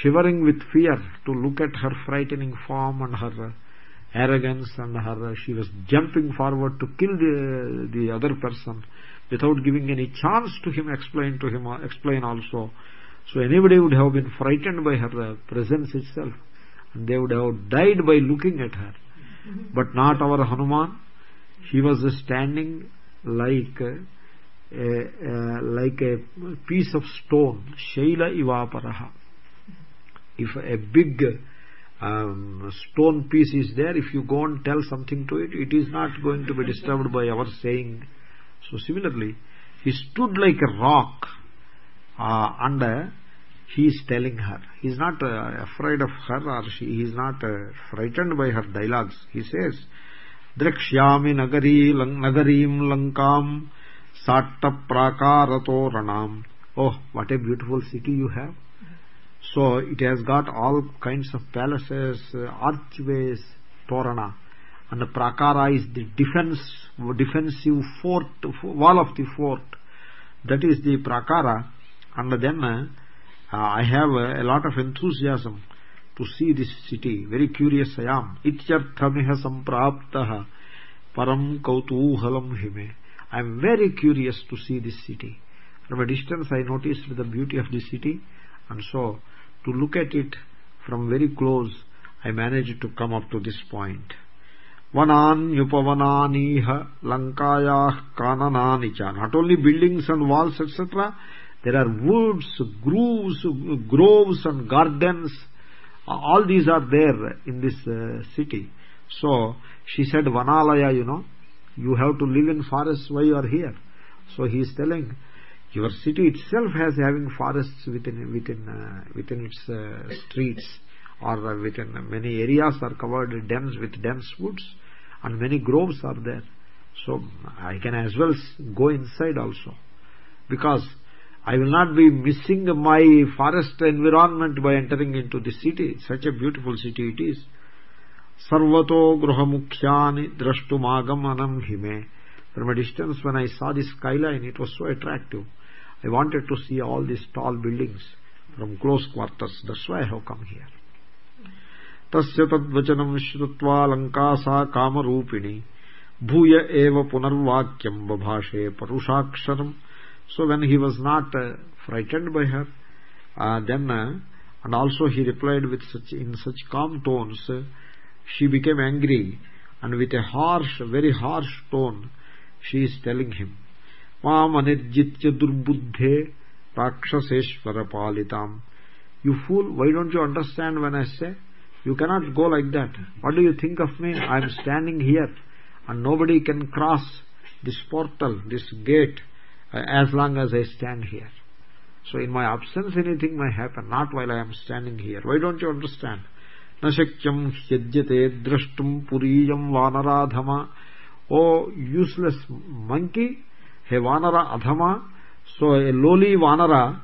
shivering with fear to look at her frightening form and her uh, arrogance and her she was jumping forward to kill the, the other person without giving any chance to him explain to him explain also. So anybody would have been frightened by her uh, presence itself. And they would have died by looking at her. But not our hanuman. He was standing like uh, a, a, like a piece of stone. Shaila ivaparaha. If a big um, stone piece is there. If you go and tell something to it it is not going to be disturbed by our saying. So similarly he stood like a rock uh, and uh, he is telling her. He is not uh, afraid of her or she he is not uh, frightened by her dialogues. He says drakshyami nagari lang, nagarim lankam satta prakarato oh what a beautiful city you have so it has got all kinds of palaces archways torana. And the prakara is the defense defensive fort wall of the fort. That is the prakara. And then uh, i have a lot of enthusiasm to see this city. Very curious i am. Ityarthamiha sampraptah param kautuhalam hime. I am very curious to see this city. From a distance i noticed the beauty of the city and so to look at it from very close i managed to come up to this point. Vananyupavananiha lankayah kananani cha. Not only buildings and walls etc there are woods grooves groves and gardens. All these are there in this uh, city. So she said vanalaya you know you have to live in forests why you are here? So he is telling your city itself has having forests within within uh, within its uh, streets or uh, within many areas are covered dense with dense woods and many groves are there. So i can as well go inside also. Because i will not be missing my forest environment by entering into the city. Such a beautiful city it is. Sarvato gruhamukhyani drashtumagamam hime. From a distance when i saw this skyline it was so attractive I wanted to see all these tall buildings from close quarters. That's why I have come here. तस्य तद्वचनं श्रुत्वा लङ्का सा कामरूपिणी bhuya eva punarvakyam babhashe parushaksharam so when he was not uh, frightened by her uh, then uh, and also he replied with such in such calm tones uh, she became angry and with a harsh very harsh tone she is telling him mam anirjitya durbuddhe rakshaseshwara palitam you fool why don't you understand when i say you cannot go like that what do you think of me i am standing here and nobody can cross this portal this gate uh, as long as i stand here so in my absence anything may happen not while i am standing here why don't you understand न शक्यम ह्यज्यते द्रष्टुम पुरीयम वानराधम ओ useless monkey hey वानरा अधमा so a lowly vanara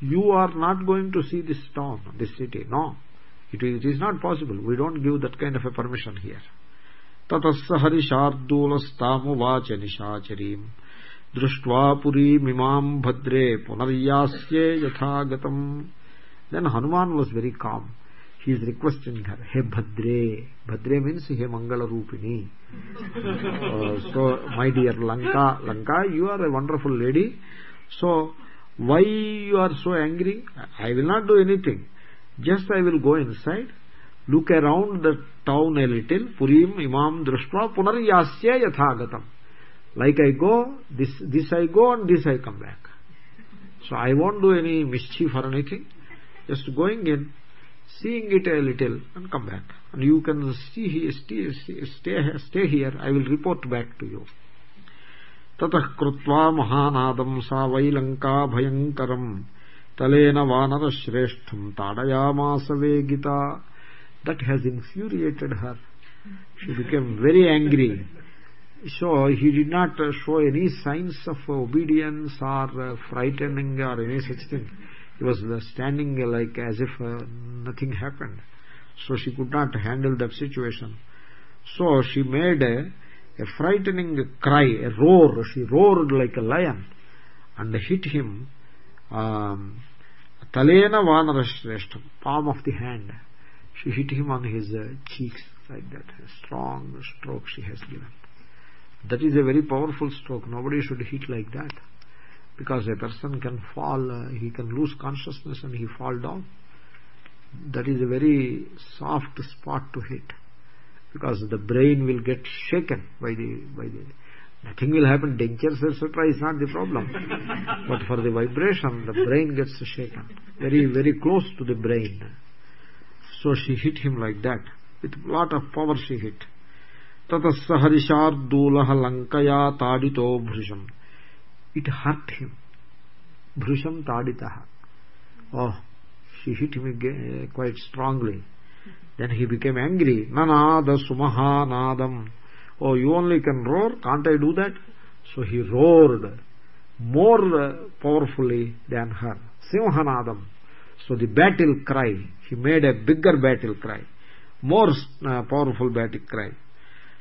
you are not going to see this town this city no it is, it is not possible we don't give that kind of a permission here ततः हरिशार्दूलस्तामुवाच निशाचरीम् दृष्ट्वा पुरीमिमाम् भद्रे पुनर्यास्ये यथागतम् then hanuman was very calm he is requesting her he bhadre. Bhadre means he mangala rupini. Uh, so my dear lanka lanka you are a wonderful lady. So why you are so angry? I will not do anything. Just i will go inside look around the town a little. Purim imam drashtva punaryasya yathagatam. Like i go this this i go and this i come back. So i won't do any mischief or anything. Just going in seeing it a little and come back and you can see stay, stay, stay here i will report back to you ततः कृत्वा महानादम् सा वै Lanka भयङ्करम् Talen वानरश्रेष्ठम् ताडयामास वेगिता that has infuriated her she became very angry so he did not show any signs of obedience or frightening or any such thing he was standing like as if uh, nothing happened. So she could not handle that situation. So she made a, a frightening cry a roar. She roared like a lion and hit him um, talena vanarashreshtam palm of the hand. She hit him on his uh, cheeks like that a strong stroke she has given. That is a very powerful stroke. Nobody should hit like that because a person can fall uh, he can lose consciousness and he fall down. That is a very soft spot to hit. Because the brain will get shaken by the by the nothing will happen. Dentures etc is not the problem. But for the vibration the brain gets shaken. Very very close to the brain. So she hit him like that. With a lot of power she hit. Tatassa harishardulah lankaya tadito bhrisham it hurt him bhrisham taditah oh she hit him again, quite strongly then he became angry nanada sumaha nadam oh you only can roar can't i do that so he roared more powerfully than her simhanadam so the battle cry he made a bigger battle cry more uh, powerful battle cry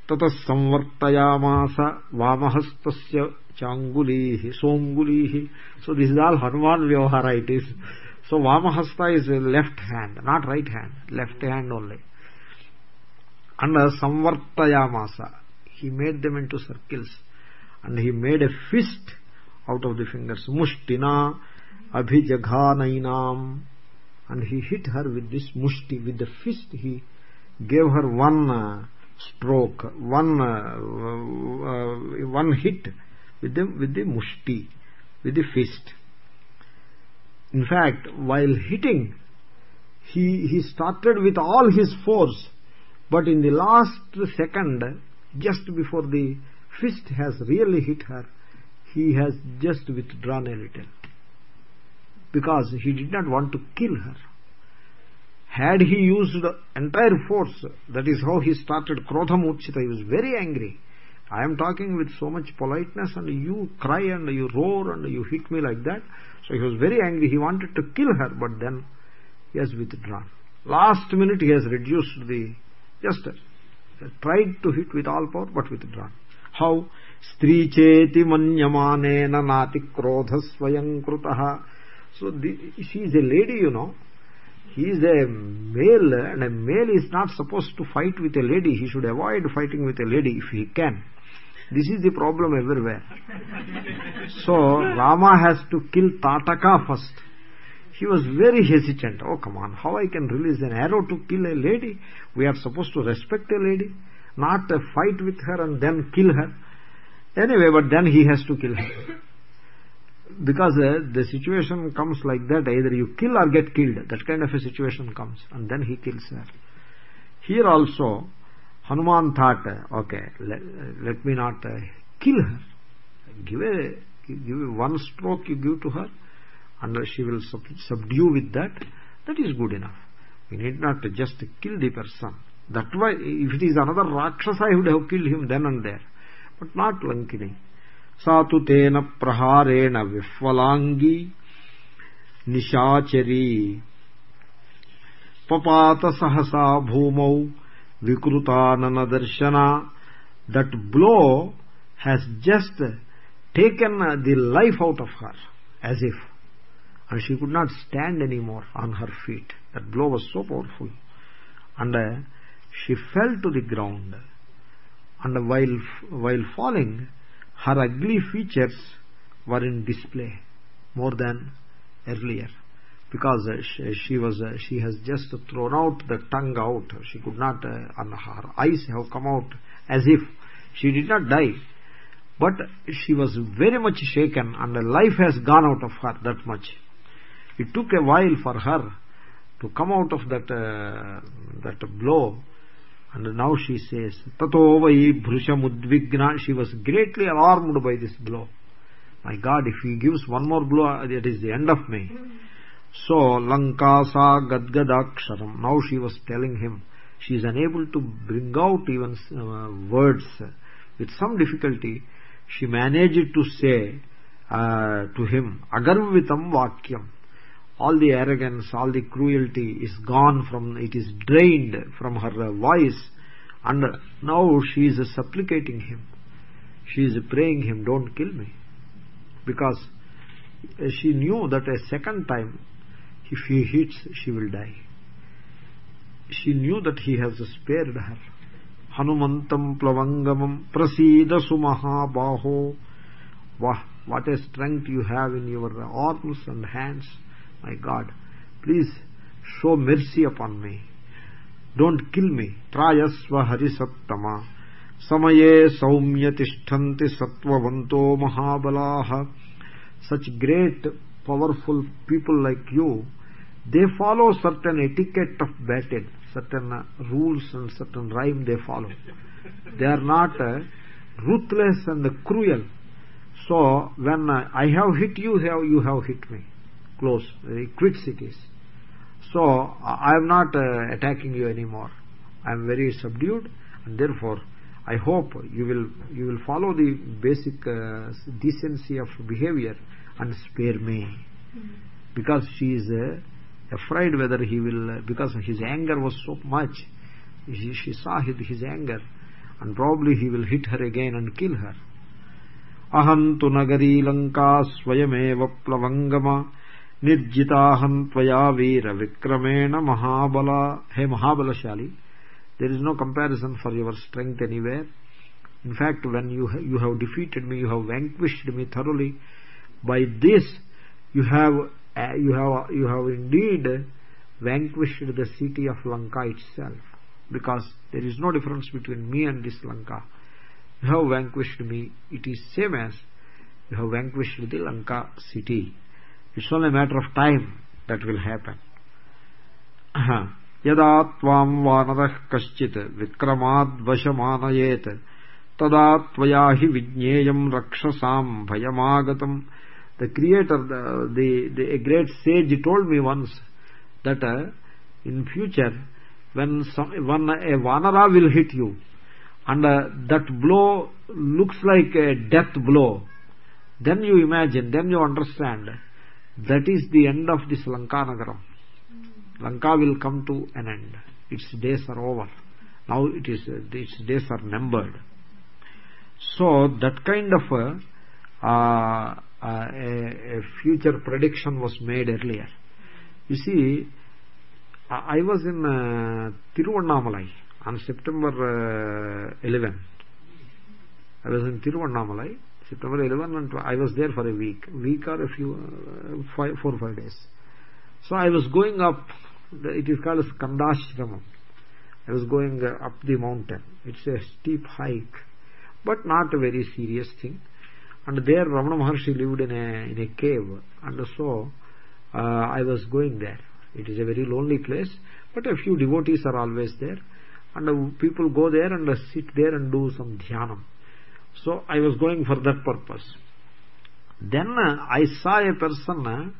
ततः संवर्तयामास वामहस्तस्य चांगुलीः सोंगुलीः right hand left hand only and samvartayamasa he made them into circles and he made a fist out of the fingers mushtina abhijaganainam and he hit her with this mushti with the fist he gave her one uh, stroke one uh, uh, one hit with the with the mushti with the fist. In fact while hitting he he started with all his force but in the last second just before the fist has really hit her he has just withdrawn a little. Because he did not want to kill her. Had he used the entire force that is how he started krodham uchita he was very angry I am talking with so much politeness and you cry and you roar and you hit me like that. So he was very angry. He wanted to kill her but then he has withdrawn. Last minute he has reduced the just tried to hit with all power but withdrawn. How? Stri cheti manyamanena nati krodha svayam krutaha. So she is a lady you know. He is a male and a male is not supposed to fight with a lady. He should avoid fighting with a lady if he can this is the problem everywhere. So rama has to kill tataka first. He was very hesitant. Oh come on how i can release an arrow to kill a lady? We are supposed to respect a lady not fight with her and then kill her. Anyway but then he has to kill her. Because uh, the situation comes like that either you kill or get killed. That kind of a situation comes and then he kills her. Here also hanuman thought okay let, let me not uh, kill her give a give a one stroke you give to her and she will sub subdue with that that is good enough we need not just kill the person that why if it is another rakshasa i would have killed him then and there but not lankini sa tu tena praharena vifvalangi nishachari papata sahasa bhumau vikrutanana darshana that blow has just taken the life out of her as if and she could not stand anymore on her feet. That blow was so powerful. And uh, she fell to the ground. And while while falling her ugly features were in display more than earlier because uh, she, was uh, she has just thrown out the tongue out. She could not uh, and her eyes have come out as if she did not die. But she was very much shaken and life has gone out of her that much. It took a while for her to come out of that uh, that blow. And now she says tato vai bhrushamudvigna she was greatly alarmed by this blow. My god if he gives one more blow it is the end of me so lankasa gadgadaksharam now she was telling him she is unable to bring out even uh, words. With some difficulty she managed to say uh, to him agarvitam vakyam. All the arrogance all the cruelty is gone from it is drained from her voice. And now she is supplicating him. She is praying him don't kill me. Because she knew that a second time if he hits she will die. She knew that he has spared her. Hanumantam plavangamam prasida sumahabaho. Wah what a strength you have in your arms and hands my god. Please show mercy upon me. Don't kill me. Trayasva harisattama. Samaye saumya tishthanti sattvavanto mahabalaha. Such great powerful people like you they follow certain etiquette of battle certain rules and certain rhyme they follow. They are not uh, ruthless and cruel. So when uh, i have hit you you have hit me. Close. Quits it is so i am not uh, attacking you anymore. I am very subdued and therefore i hope you will you will follow the basic uh, decency of behavior and spare me. Because she is uh, afraid whether he will because his anger was so much she, she saw his, his anger and probably he will hit her again and kill her. Tu nagari lanka swayameva plavangama nirjitaham tvaya veera vikramena mahabala hey mahabalashali. There is no comparison for your strength anywhere. In fact when you you have defeated me you have vanquished me thoroughly. By this you have uh, you have you have indeed vanquished the city of lanka itself because there is no difference between me and this lanka you have vanquished me it is same as you have vanquished the lanka city it's only a matter of time that will happen यदा त्वां वानरः कश्चित् विक्रमाद्वशमानयेत् तदा त्वया हि विज्ञेयम् रक्षसाम् भयमागतम् the creator the, the, the a great sage told me once that uh, in future when some when a vanara will hit you and uh, that blow looks like a death blow then you imagine then you understand that is the end of this lanka nagaram. Lanka will come to an end. Its days are over. Now it is uh, its days are numbered. So that kind of a, uh, uh, a, a future prediction was made earlier you see i was in uh, on september uh, 11 I was in Tiruvannamalai, September 11 and I was there for a week, week or a few, uh, five, four or five days. So I was going up, it is called Skandashramam. I was going up the mountain. It's a steep hike, but not a very serious thing. And there Ramana Maharshi lived in a, in a cave. And so uh, I was going there. It is a very lonely place, but a few devotees are always there. And people go there and sit there and do some dhyanam. So I was going for that purpose. Then I saw a person uh,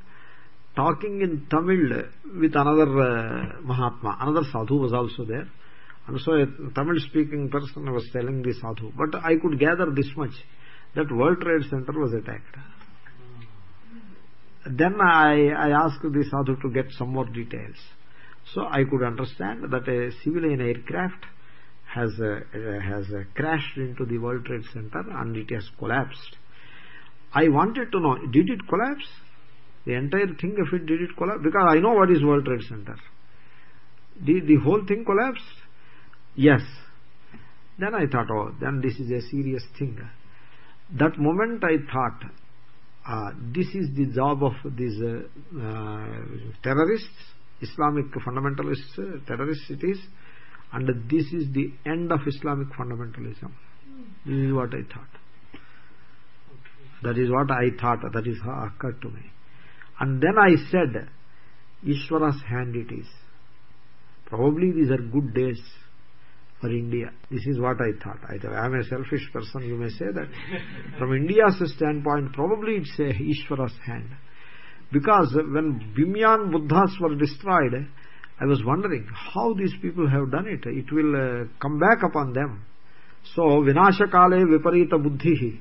talking in Tamil with another uh, Mahatma. Another sadhu was also there. And so a Tamil speaking person was telling the sadhu. But I could gather this much, that World Trade Center was attacked. Then I, I asked the sadhu to get some more details. So I could understand that a civilian aircraft has uh, has uh, crashed into the World Trade Center and it has collapsed. I wanted to know, did it collapse? The entire thing of it, did it collapse? Because I know what is World Trade Center. Did the whole thing collapse? Yes. Then I thought, oh, then this is a serious thing. That moment I thought, uh, this is the job of these uh, uh, terrorists, Islamic fundamentalists, uh, terrorists it is, and this is the end of Islamic fundamentalism. This is what I thought. That is what I thought, that is how occurred to me. And then I said, Ishvara's hand it is. Probably these are good days for India. This is what I thought. I am a selfish person, you may say that. From India's standpoint, probably it's a Ishvara's hand. Because when Bamiyan Buddhas were destroyed, I was wondering how these people have done it. It will uh, come back upon them. So, Vinasha Kale Viparita Buddhihi.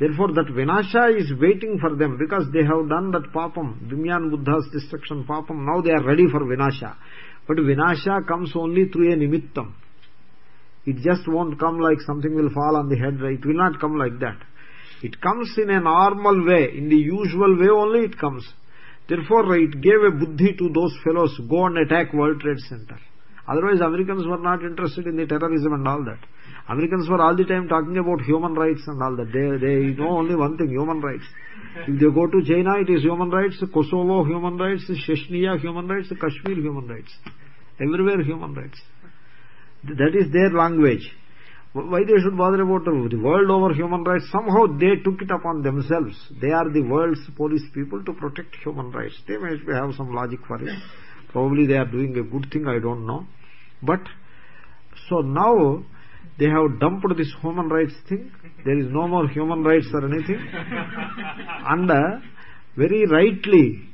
Therefore, that Vinasha is waiting for them because they have done that papam, Bamiyan Buddha's destruction papam. Now they are ready for Vinasha. But Vinasha comes only through a nimittam. It just won't come like something will fall on the head. Right? It will not come like that. It comes in a normal way. In the usual way only it comes. Therefore, it gave a buddhi to those fellows, go and attack World Trade Center. Otherwise, Americans were not interested in the terrorism and all that. Americans were all the time talking about human rights and all that. They, they know only one thing, human rights. If they go to China, it is human rights, Kosovo human rights, Chechnya human rights, Kashmir human rights. Everywhere human rights. That is their language. Why they should bother about the world over human rights? Somehow they took it upon themselves. They are the world's police people to protect human rights. They may have some logic for it. Probably they are doing a good thing, I don't know. But, so now, they have dumped this human rights thing. There is no more human rights or anything. and uh, very rightly,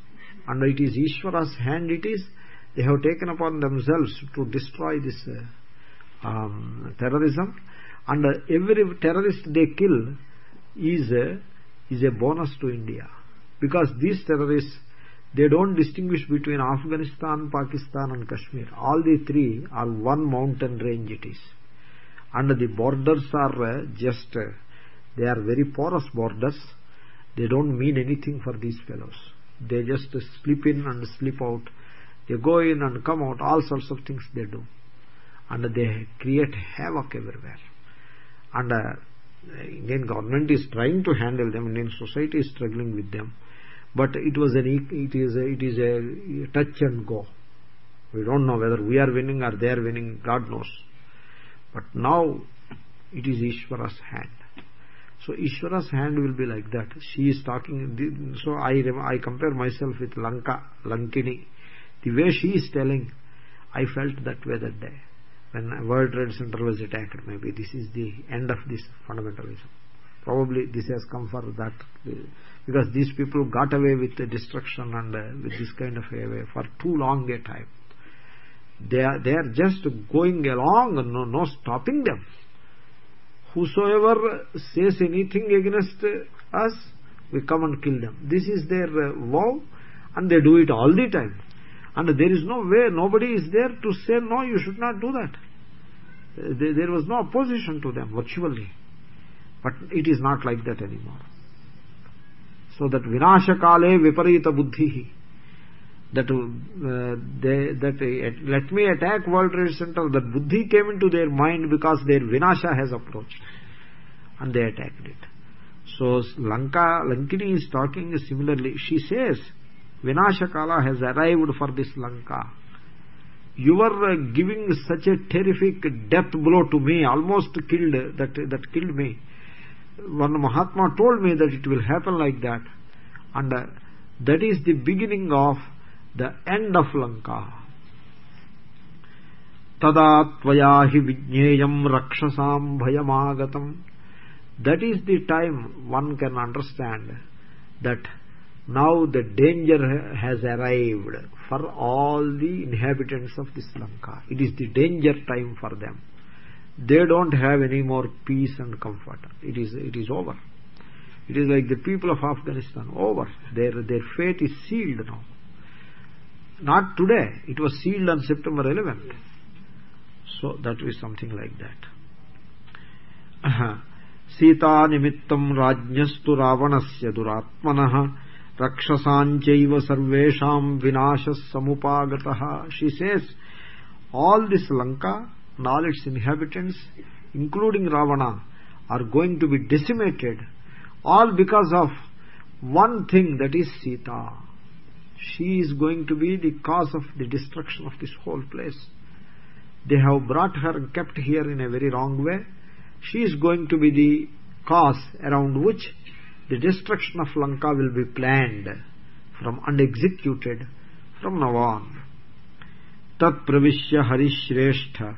and it is Ishvara's hand it is, they have taken upon themselves to destroy this uh, um, terrorism and uh, every terrorist they kill is a, is a bonus to India because these terrorists they don't distinguish between Afghanistan, Pakistan and Kashmir. All the three are one mountain range it is. And the borders are uh, just, uh, they are very porous borders. They don't mean anything for these fellows. They just slip in and slip out. They go in and come out, all sorts of things they do and they create havoc everywhere. And uh, Indian government is trying to handle them. Indian society is struggling with them. But it was an it is a, it is a touch and go. We don't know whether we are winning or they are winning. God knows. But now it is Ishvara's hand. So Ishvara's hand will be like that. She is talking so I I compare myself with Lanka Lankini. The way she is telling I felt that way that day when World Trade Center was attacked maybe this is the end of this fundamentalism. Probably this has come for that because these people got away with the destruction and uh, with this kind of a way for too long a time. They are they are just going along no no stopping them. Whosoever says anything against us we come and kill them. This is their uh, vow and they do it all the time and there is no way nobody is there to say no you should not do that. There was no opposition to them virtually. But it is not like that anymore. So that vinasha kale viparita buddhi that uh, they, that uh, let me attack world trade center that buddhi came into their mind because their vinasha has approached. And they attacked it. So lanka lankini is talking similarly. She says vinashakala has arrived for this lanka. You are uh, giving such a terrific death blow to me almost killed that that killed me. One mahatma told me that it will happen like that. And uh, that is the beginning of the end of lanka. Tada hi vijneyam rakshasam bhayamagatam that is the time one can understand that now the danger has arrived for all the inhabitants of this lanka it is the danger time for them they don't have any more peace and comfort it is it is over it is like the people of afghanistan over their their fate is sealed now not today it was sealed on september 11th so that was something like that Sita निमित्तं राज्ञस्तु रावणस्य दुरात्मनः rakshasāñcaiva sarveshām vinashas samupāgataha she says all this lanka all its inhabitants including ravana are going to be decimated all because of one thing that is sita. She is going to be the cause of the destruction of this whole place. They have brought her kept here in a very wrong way. She is going to be the cause around which the destruction of lanka will be planned from and executed from now on. Tat pravishya harishrestha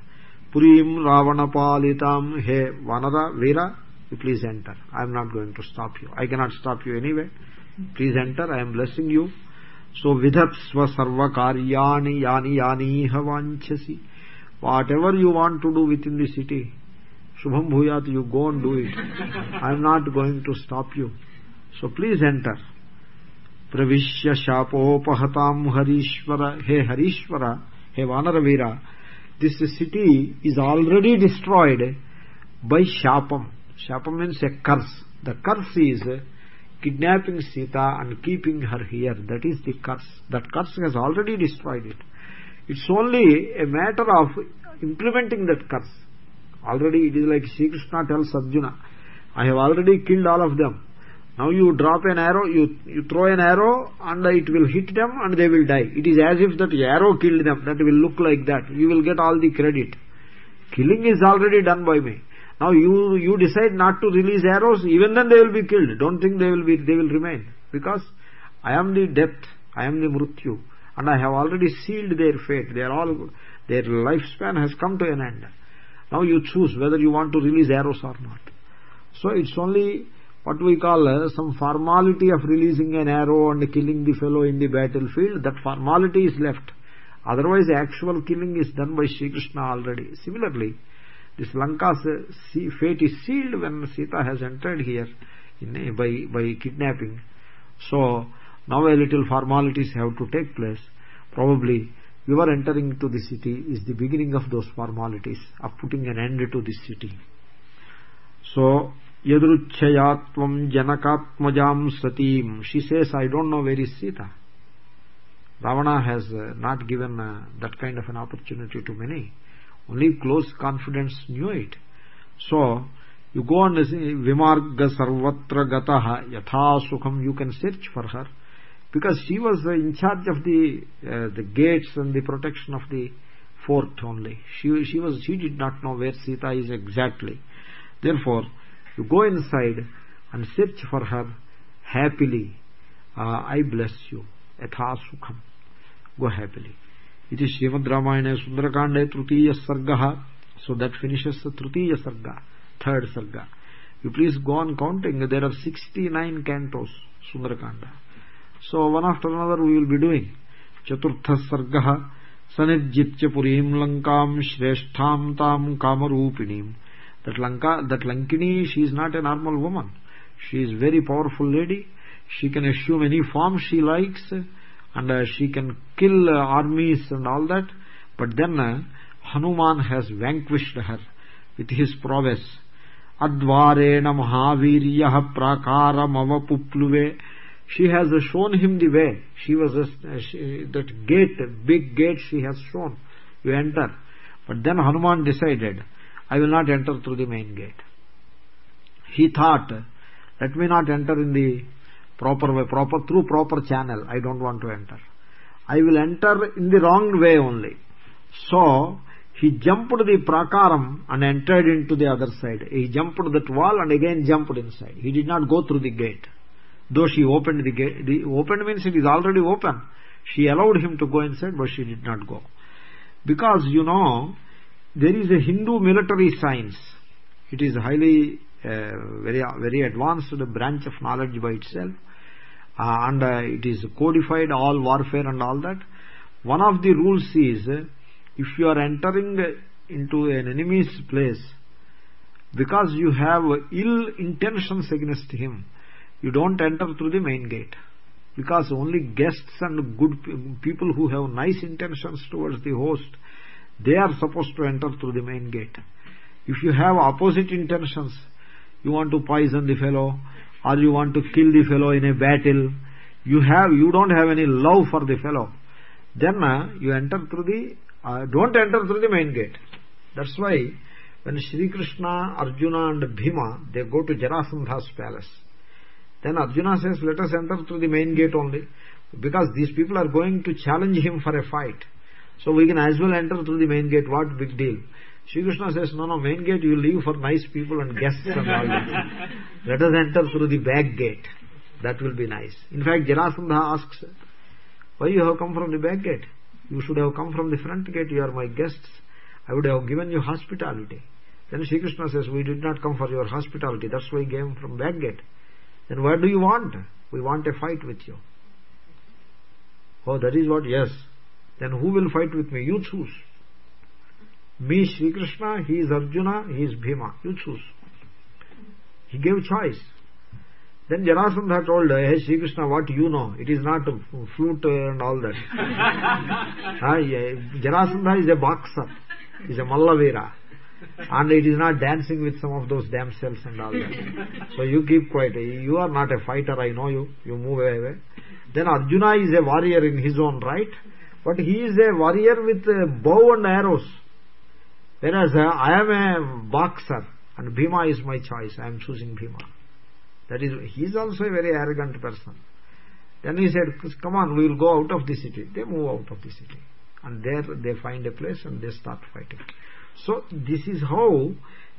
purim ravanapalitam he vanara veera you please enter. I am not going to stop you. I cannot stop you anyway. Please enter i am blessing you. So vidhatsva sarva karyani yani yani havanchasi whatever you want to do within the city Shubham Bhuyat, you go and do it. I am not going to stop you. So please enter. Pravishya Shapopahatam Harishvara. Hey Harishvara, hey Vanaravira, this city is already destroyed by Shapam. Shapam means a curse. The curse is kidnapping Sita and keeping her here. That is the curse. That curse has already destroyed it. It's only a matter of implementing that curse already it is like Sri Krishna tells Arjuna I have already killed all of them. Now you drop an arrow you, you throw an arrow and it will hit them and they will die. It is as if that arrow killed them that will look like that. You will get all the credit. Killing is already done by me. Now you you decide not to release arrows even then they will be killed. Don't think they will be they will remain. Because i am the death i am the mrityu and i have already sealed their fate. They are all their lifespan has come to an end now you choose whether you want to release arrows or not. So it's only what we call uh, some formality of releasing an arrow and killing the fellow in the battlefield. That formality is left. Otherwise the actual killing is done by Sri Krishna already. Similarly this Lanka's fate is sealed when Sita has entered here in, by, by kidnapping. So now a little formalities have to take place. Probably your entering into the city is the beginning of those formalities of putting an end to this city. So yadruchayatvam janakatmajam satim. She says i don't know where is sita. Ravana has uh, not given uh, that kind of an opportunity to many. Only close confidence knew it. So you go and say vimarga sarvatra gataha yatha sukham you can search for her because she was in charge of the uh, the gates and the protection of the fort only. She she was she did not know where sita is exactly. Therefore you go inside and search for her happily. Uh, i bless you. Yatha sukham. Go happily. It is srimad ramayana sundarakande tritiya sarga so that finishes the tritiya sarga third sarga. You please go on counting. There are 69 cantos sundarakanda so one after another we will be doing chaturtha sargah sanirjitya purim lankam shreshtham tam kamarupinim that lanka that lankini she is not a normal woman she is very powerful lady she can assume any form she likes and uh, she can kill uh, armies and all that but then uh, hanuman has vanquished her with his prowess advarena mahaviryah prakaramavapupluve she has shown him the way. She was a, she, that gate big gate she has shown. You enter. But then hanuman decided i will not enter through the main gate. He thought let me not enter in the proper way proper through proper channel. I don't want to enter. I will enter in the wrong way only. So he jumped the prakaram and entered into the other side. He jumped that wall and again jumped inside. He did not go through the gate though she opened the gate the opened means it is already open. She allowed him to go inside but she did not go. Because you know there is a hindu military science. It is highly uh, very very advanced branch of knowledge by itself. Uh, and uh, it is codified all warfare and all that. One of the rules is if you are entering into an enemy's place because you have ill intentions against him you don't enter through the main gate. Because only guests and good people who have nice intentions towards the host they are supposed to enter through the main gate. If you have opposite intentions you want to poison the fellow or you want to kill the fellow in a battle you have you don't have any love for the fellow then uh, you enter through the uh, don't enter through the main gate. That's why when Sri Krishna, Arjuna and Bhima they go to Jarasandha's palace then Arjuna says let us enter through the main gate only because these people are going to challenge him for a fight so we can as well enter through the main gate what big deal Shri Krishna says, no, no, main gate you leave for nice people and guests and all that. Let us enter through the back gate. That will be nice. In fact, Jarasandha asks, why you have come from the back gate? You should have come from the front gate. You are my guests. I would have given you hospitality. Then Shri Krishna says, we did not come for your hospitality. That's why we came from back gate. Then what do you want? We want a fight with you. Oh, that is what? Yes. Then who will fight with me? You choose me Sri Krishna, he is Arjuna, he is Bhima. You choose. He gave choice. Then Jarasandha told, hey Sri Krishna, what you know? It is not flute and all that. yeah. Jarasandha is a boxer. He is a Mallavira. And it is not dancing with some of those damsels and all that. So you keep quiet. You are not a fighter, I know you. You move away. Then Arjuna is a warrior in his own right. But he is a warrior with a bow and arrows. Whereas uh, I am a boxer and Bhima is my choice. I am choosing Bhima. That is, he is also a very arrogant person. Then he said, come on, we will go out of the city. They move out of the city. And there they find a place and they start fighting. So this is how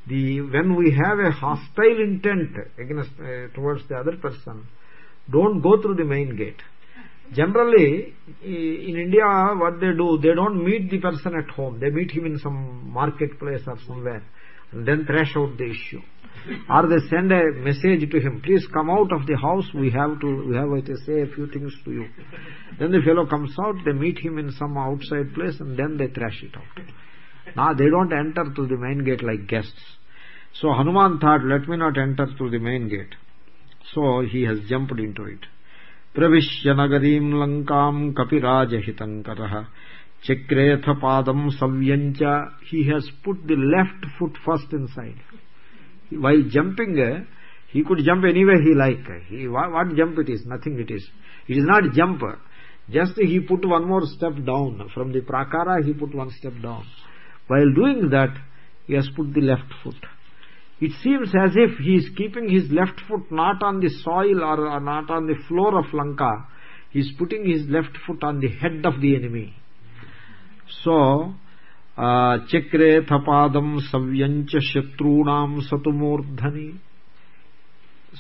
the when we have a hostile intent against uh, towards the other person, don't go through the main gate. Generally in india what they do they don't meet the person at home. They meet him in some marketplace or somewhere and then thrash out the issue. Or they send a message to him please come out of the house. We have to we have to say a few things to you. Then the fellow comes out they meet him in some outside place and then they thrash it out now they don't enter through the main gate like guests so hanuman thought let me not enter through the main gate so he has jumped into it प्रविश्य नगरीं लङ्काम् कपिराजहितङ्करः चक्रेथ पादम् सव्यञ्च he has put the left foot first inside while jumping he could jump anywhere he like he what jump it is nothing it is it is not jump just he put one more step down from the prakara he put one step down while doing that he has put the left foot it seems as if he is keeping his left foot not on the soil or, not on the floor of Lanka. He is putting his left foot on the head of the enemy. So, uh, chakre thapadam savyancha shatrunam satumordhani.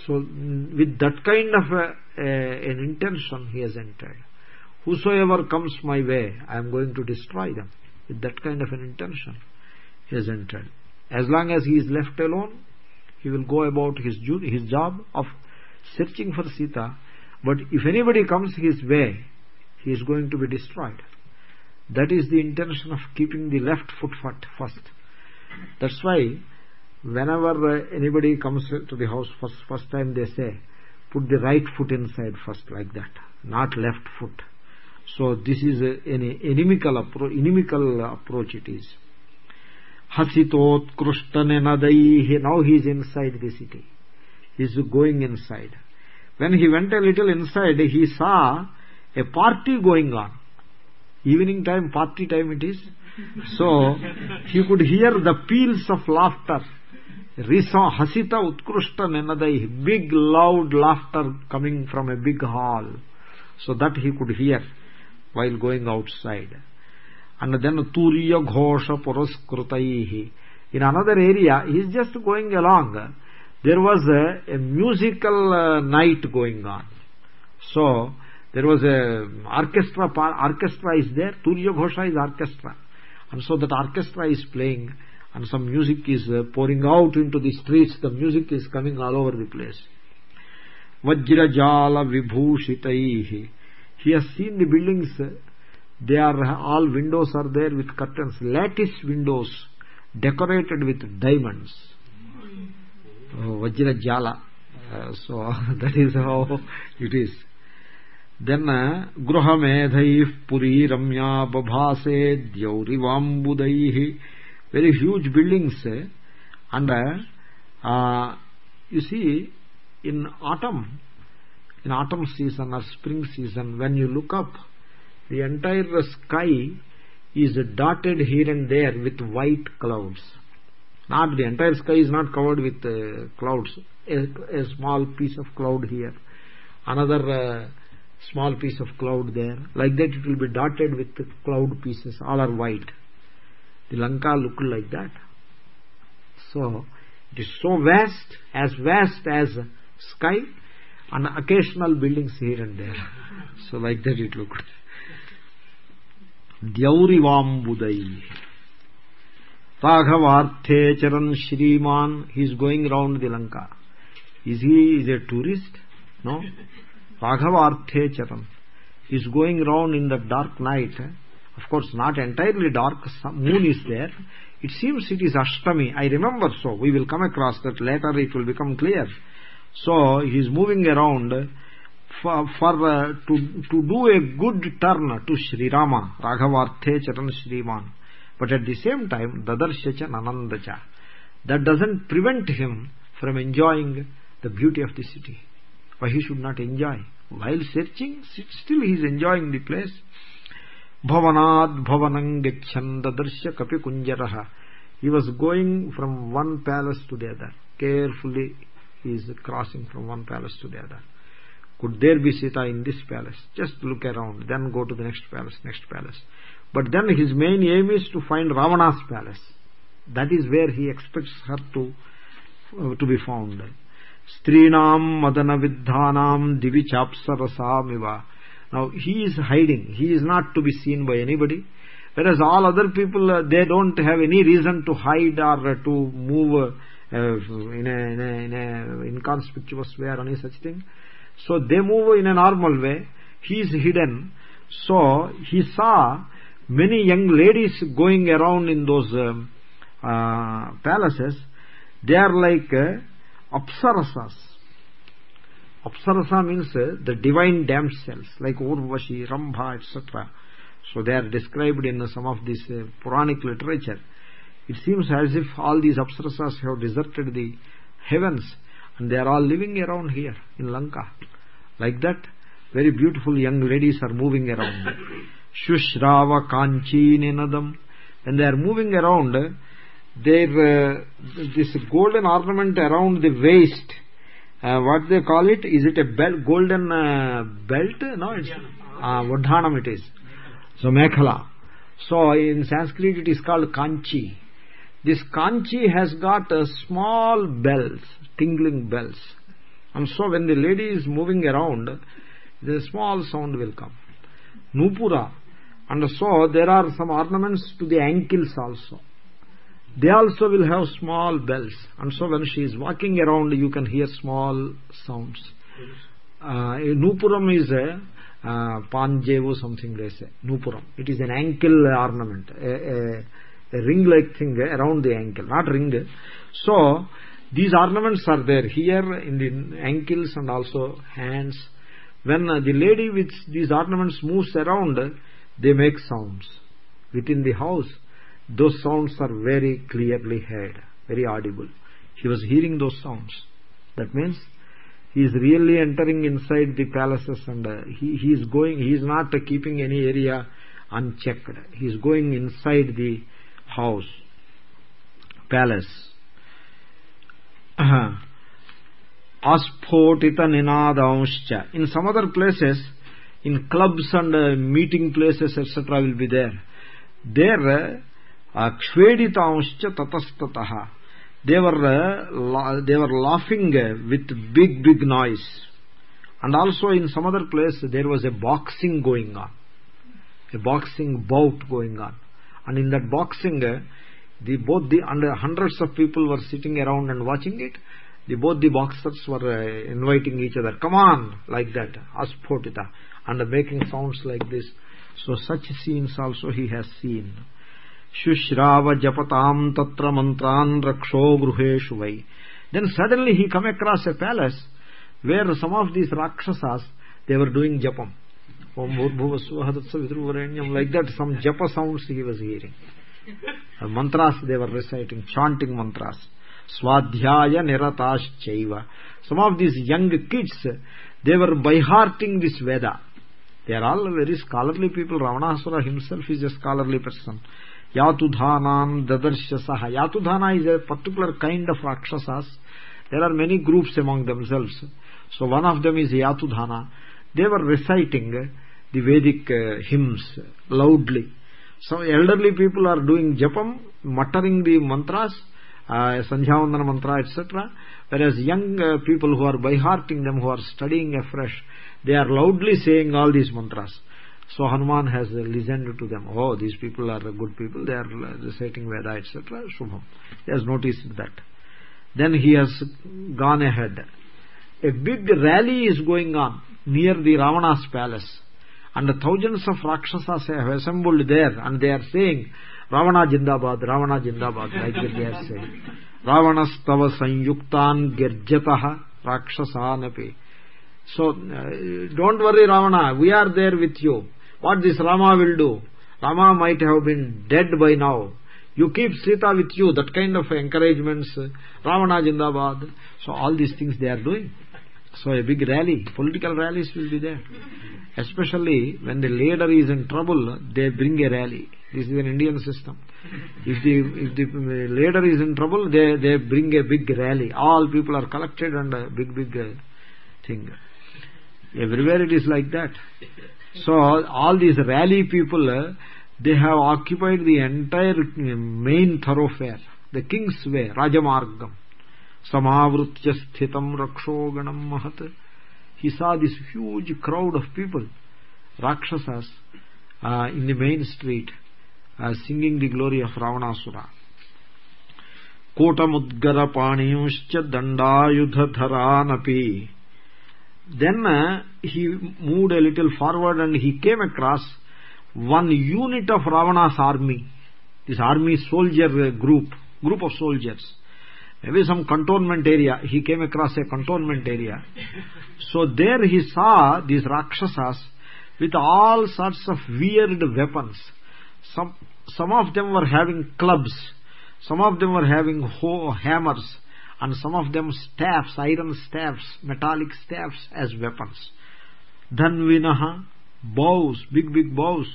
So, with that kind of a, a, an intention he has entered. Whosoever comes my way, I am going to destroy them. With that kind of an intention he has entered. As long as he is left alone he will go about his his job of searching for sita. But if anybody comes his way he is going to be destroyed. That is the intention of keeping the left foot first. That's why whenever uh, anybody comes to the house first first time they say put the right foot inside first like that. Not left foot so this is an inimical approach inimical approach it is. Hasitotkrushtane now he is inside the city. He is going inside. When he went a little inside he saw a party going on. Evening time party time it is. So he could hear the peals of laughter. Risa hasita utkrishta nenadai big loud laughter coming from a big hall. So that he could hear while going outside. And then turiya ghosha puraskrutaihi. In another area he is just going along. There was a, a musical uh, night going on. So there was a orchestra orchestra is there. Turiya ghosha is orchestra. And so that orchestra is playing and some music is uh, pouring out into the streets. The music is coming all over the place. Vajrajala vibhushitaihi he has seen the buildings. They are all windows are there with curtains. Lattice windows decorated with diamonds. Oh, vajrajala uh, so that is how it is. Then uh, gruhamedhaih puri ramya babhase dyaurivambudaih very huge buildings eh? and uh, you see in autumn in autumn season or spring season when you look up the entire sky is dotted here and there with white clouds. Not the entire sky is not covered with uh, clouds. A, a, small piece of cloud here. Another uh, small piece of cloud there. Like that it will be dotted with cloud pieces. All are white. The Lanka looked like that. So, it is so vast, as vast as sky, and occasional buildings here and there. so like that it looked. Dyaurivambudai. Raghavarthe Charan Shriman, he is going round the Lanka. Is he is a tourist? No. Raghavarthe Charan. He is going round in the dark night of course not entirely dark moon is there it seems it is ashtami i remember so we will come across that later it will become clear so he is moving around for, for uh, to to do a good turn to Sri Rama Raghavarthe Charan Shriman but at the same time Dadarshacha Nanandacha that doesn't prevent him from enjoying the beauty of the city. Why he should not enjoy? While searching still he is enjoying the place. Bhavanad bhavanam gachan darsha kapi kunjarah he was going from one palace to the other carefully he is crossing from one palace to the other. Could there be sita in this palace? Just look around then go to the next palace next palace. But then his main aim is to find ravana's palace. That is where he expects her to uh, to be found. Vidhanam divi chapsarasamiva now he is hiding. He is not to be seen by anybody. Whereas all other people uh, they don't have any reason to hide or uh, to move uh, in, a, in, a, in a inconspicuous way or any such thing. So they move in a normal way. He is hidden. So he saw many young ladies going around in those um, uh, palaces. They are like uh, apsarasas Apsarasa means uh, the divine damsels like Urvashi, Rambha, etc. So they are described in some of this uh, Puranic literature. It seems as if all these Apsarasas have deserted the heavens and they are all living around here in Lanka. Like that, very beautiful young ladies are moving around. Shushrava Kanchi Nenadam. When they are moving around, their, uh, this golden ornament around the waist uh, what they call it is it a belt golden uh, belt no it's uh, vadhanam it is so mekhala so in sanskrit it is called kanchi this kanchi has got uh, small bells tingling bells. And so when the lady is moving around the small sound will come. Nupura. And so there are some ornaments to the ankles also. They also will have small bells. And so when she is walking around you can hear small sounds. Uh, nupuram is a uh, something they say. Nupuram. It is an ankle ornament a, a, a ring like thing around the ankle not ring. So these ornaments are there here in the ankles and also hands. When uh, the lady with these ornaments moves around they make sounds. Within the house those sounds are very clearly heard very audible. He was hearing those sounds. That means he is really entering inside the palaces and uh, he, he is going he is not keeping any area unchecked. He is going inside the house palace aspotita ninadanscha. In some other places, in clubs and uh, meeting places, etc., will be there. There, uh, kshveditanscha tatastataha. They were, uh, they were laughing with big, big noise. And also in some other place, there was a boxing going on. A boxing bout going on. And in that boxing, the both the and hundreds of people were sitting around and watching it. The both the boxers were uh, inviting each other come on like that aspotita and making sounds like this. So such scenes also he has seen. Shushrava japatam tatra mantran raksho gruheshu vai. Then suddenly he come across a palace where some of these rakshasas they were doing japam om bhuvasvahadatsa vidruvarenyam like that some japa sounds he was hearing The mantras they were reciting chanting mantras swadhyaya nirataschaiva some of these young kids they were by hearting this veda they are all very scholarly people ravanasura himself is a scholarly person yatudhanan dadarshasah yatudhana is a particular kind of rakshasas there are many groups among themselves so one of them is yatudhana they were reciting the vedic uh, hymns loudly so elderly people are doing japam, muttering the mantras, uh, Sandhyavandana mantra, etc. Whereas young uh, people who are by hearting them, who are studying afresh, they are loudly saying all these mantras. So Hanuman has listened to them. Oh, these people are good people. They are reciting Veda, etc. Shubham. He has noticed that. Then he has gone ahead. A big rally is going on near the Ravana's palace and thousands of rakshasas have assembled there and they are saying ravana jindabad ravana jindabad like they are saying. Ravanastava sanyuktan gerjatah rakshasanapi. So uh, don't worry ravana we are there with you. What this rama will do? Rama might have been dead by now. You keep sita with you that kind of encouragements ravana jindabad. So all these things they are doing so a big rally political rallies will be there. Especially when the leader is in trouble they bring a rally. This is an indian system. If the if the leader is in trouble they they bring a big rally. All people are collected and a big big uh, thing. Everywhere it is like that. So all these rally people uh, they have occupied the entire uh, main thoroughfare the king's way rajamargam samavritya sthitam rakshoganam mahat he saw this huge crowd of people rakshasas uh, in the main street uh, singing the glory of ravanasura paniyuscha dandayudhadharanapi then uh, he moved a little forward and he came across one unit of ravana's army this army soldier group group of soldiers maybe some cantonment area. He came across a cantonment area. So there he saw these rakshasas with all sorts of weird weapons. Some some of them were having clubs. Some of them were having hammers. And some of them staffs iron staffs metallic staffs as weapons. Dhanvinaha bows big big bows.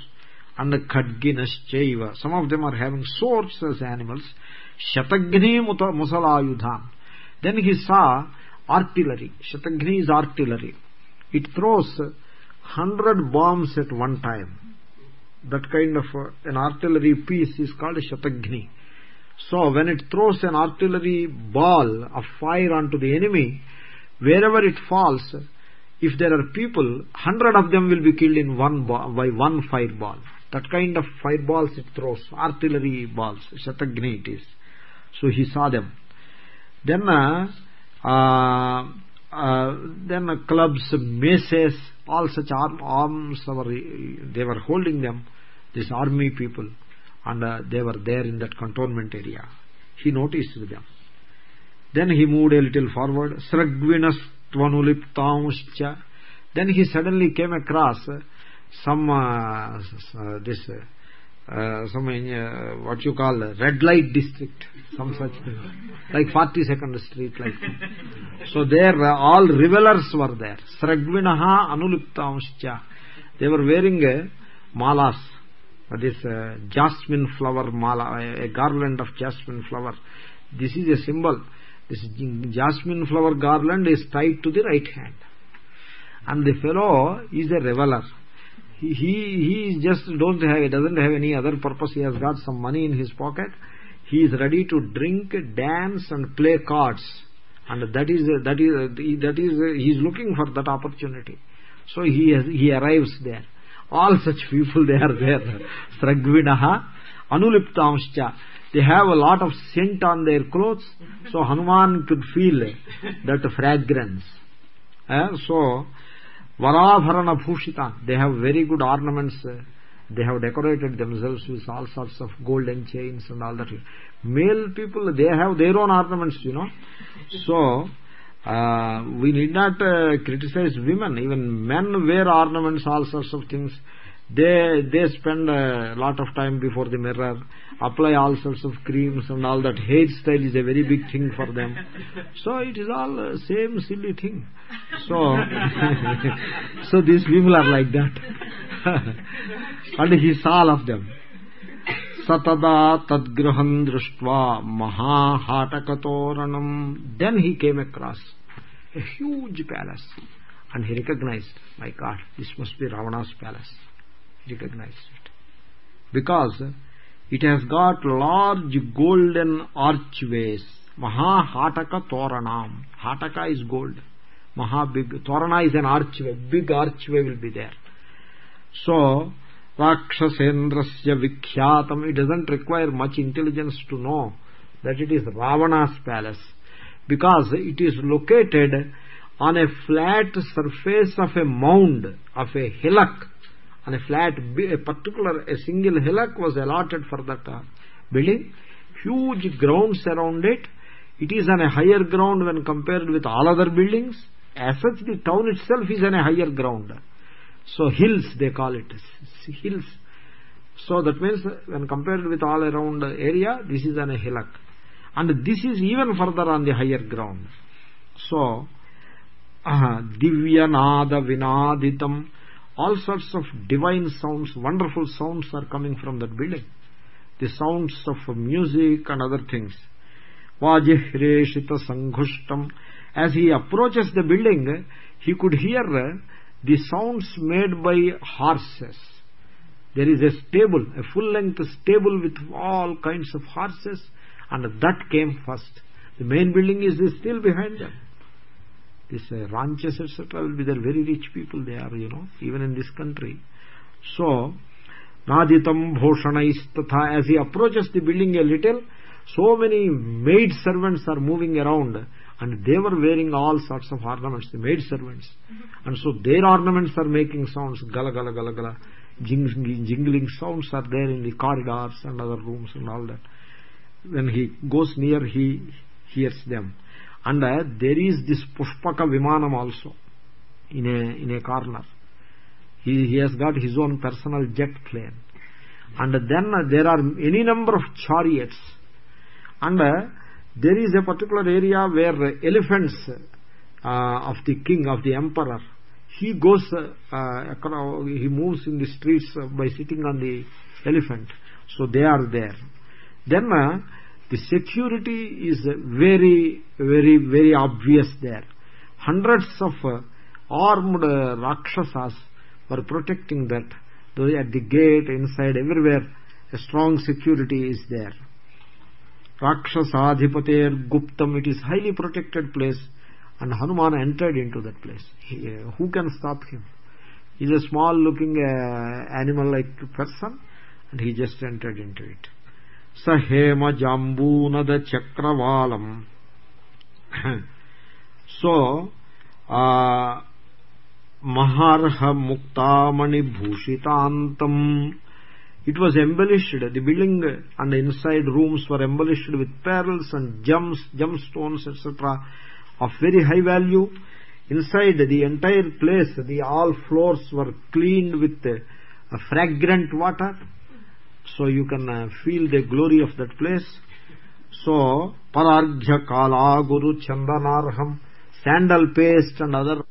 And khadginas chaiva some of them are having swords as animals Shatagni Musalayudhan. Then he saw artillery. Shatagni is artillery. It throws hundred bombs at one time. That kind of uh, an artillery piece is called Shatagni. So when it throws an artillery ball of fire onto the enemy, wherever it falls, if there are people, hundred of them will be killed in one by one fireball. That kind of fireballs it throws, artillery balls, Shatagni it is so he saw them. Then uh, uh, uh, then clubs maces all such arm, arms they were holding them these army people and uh, they were there in that cantonment area. He noticed them. Then he moved a little forward. Sragvinastvanuliptauscha then he suddenly came across some uh, this uh, some uh, what you call red light district some such like 42nd street like so there uh, all revelers were there. Sragvinaha anuliptamscha they were wearing uh, malas. This uh, jasmine flower mala a garland of jasmine flower. This is a symbol. This jasmine flower garland is tied to the right hand. And the fellow is a reveler he he just don't have doesn't have any other purpose. He has got some money in his pocket. He is ready to drink dance and play cards. And that is that is that is he is looking for that opportunity. So he has, he arrives there. All such people they are there. Sragvinaha anuliptamscha they have a lot of scent on their clothes. So hanuman could feel that fragrance. Uh, so varabharana bhushitan they have very good ornaments they have decorated themselves with all sorts of golden chains and all that. Male people they have their own ornaments you know. So uh, we need not uh, criticize women. Even men wear ornaments all sorts of things they they spend a lot of time before the mirror apply all sorts of creams and all that. Hairstyle is a very big thing for them. So it is all same silly thing. So so these people are like that. And he saw all of them. Satada tadgraham mahahatakatoranam. Then he came across a huge palace. And he recognized my god this must be ravana's palace recognized it. Because it has got large golden archways. Maha hataka toranam hataka is gold. Maha big torana is an archway. Big archway will be there. So rakshasendrasya vikhyatam it doesn't require much intelligence to know that it is ravana's palace. Because it is located on a flat surface of a mound of a hillock on a flat a particular a single hillock was allotted for that uh, building. Huge grounds around it. It is on a higher ground when compared with all other buildings. As such the town itself is on a higher ground. So hills they call it. Hills. So that means when compared with all around area this is on a hillock. And this is even further on the higher ground. So uh, divya nada vinaditam all sorts of divine sounds wonderful sounds are coming from that building. The sounds of music and other things. Vajihreshita sanghushtam as he approaches the building he could hear the sounds made by horses. There is a stable a full length stable with all kinds of horses and that came first. The main building is still behind them this uh, ranches etc will be there very rich people they are you know even in this country. So naditam bhushanais tatha as he approaches the building a little so many maid servants are moving around and they were wearing all sorts of ornaments the maid servants. And so their ornaments are making sounds gala gala gala gala. Jingling, jingling sounds are there in the corridors and other rooms and all that. When he goes near he hears them and uh, there is this pushpaka vimanam also in a in a corner. He he has got his own personal jet plane. And then uh, there are any number of chariots. And uh, there is a particular area where elephants of the king of the emperor he goes he moves in the streets by sitting on the elephant. So they are there. Then the security is very very very obvious there. Hundreds of uh, armed uh, rakshasas were protecting that. Though at the gate inside everywhere a strong security is there. Rakshasadhipater guptam it is highly protected place and hanuman entered into that place. He, uh, who can stop him? He is a small looking uh, animal like person and he just entered into it స Hema జాంబూనద చక్రవాలం so మహార్హ ముక్తామణి భూషితాంతం it was embellished the building and the inside rooms were embellished with pearls and gems gemstones etc of very high value inside the entire place the all floors were cleaned with uh, fragrant water so you can uh, feel the glory of that place. So pararghya kala guru chandanarham sandal paste and other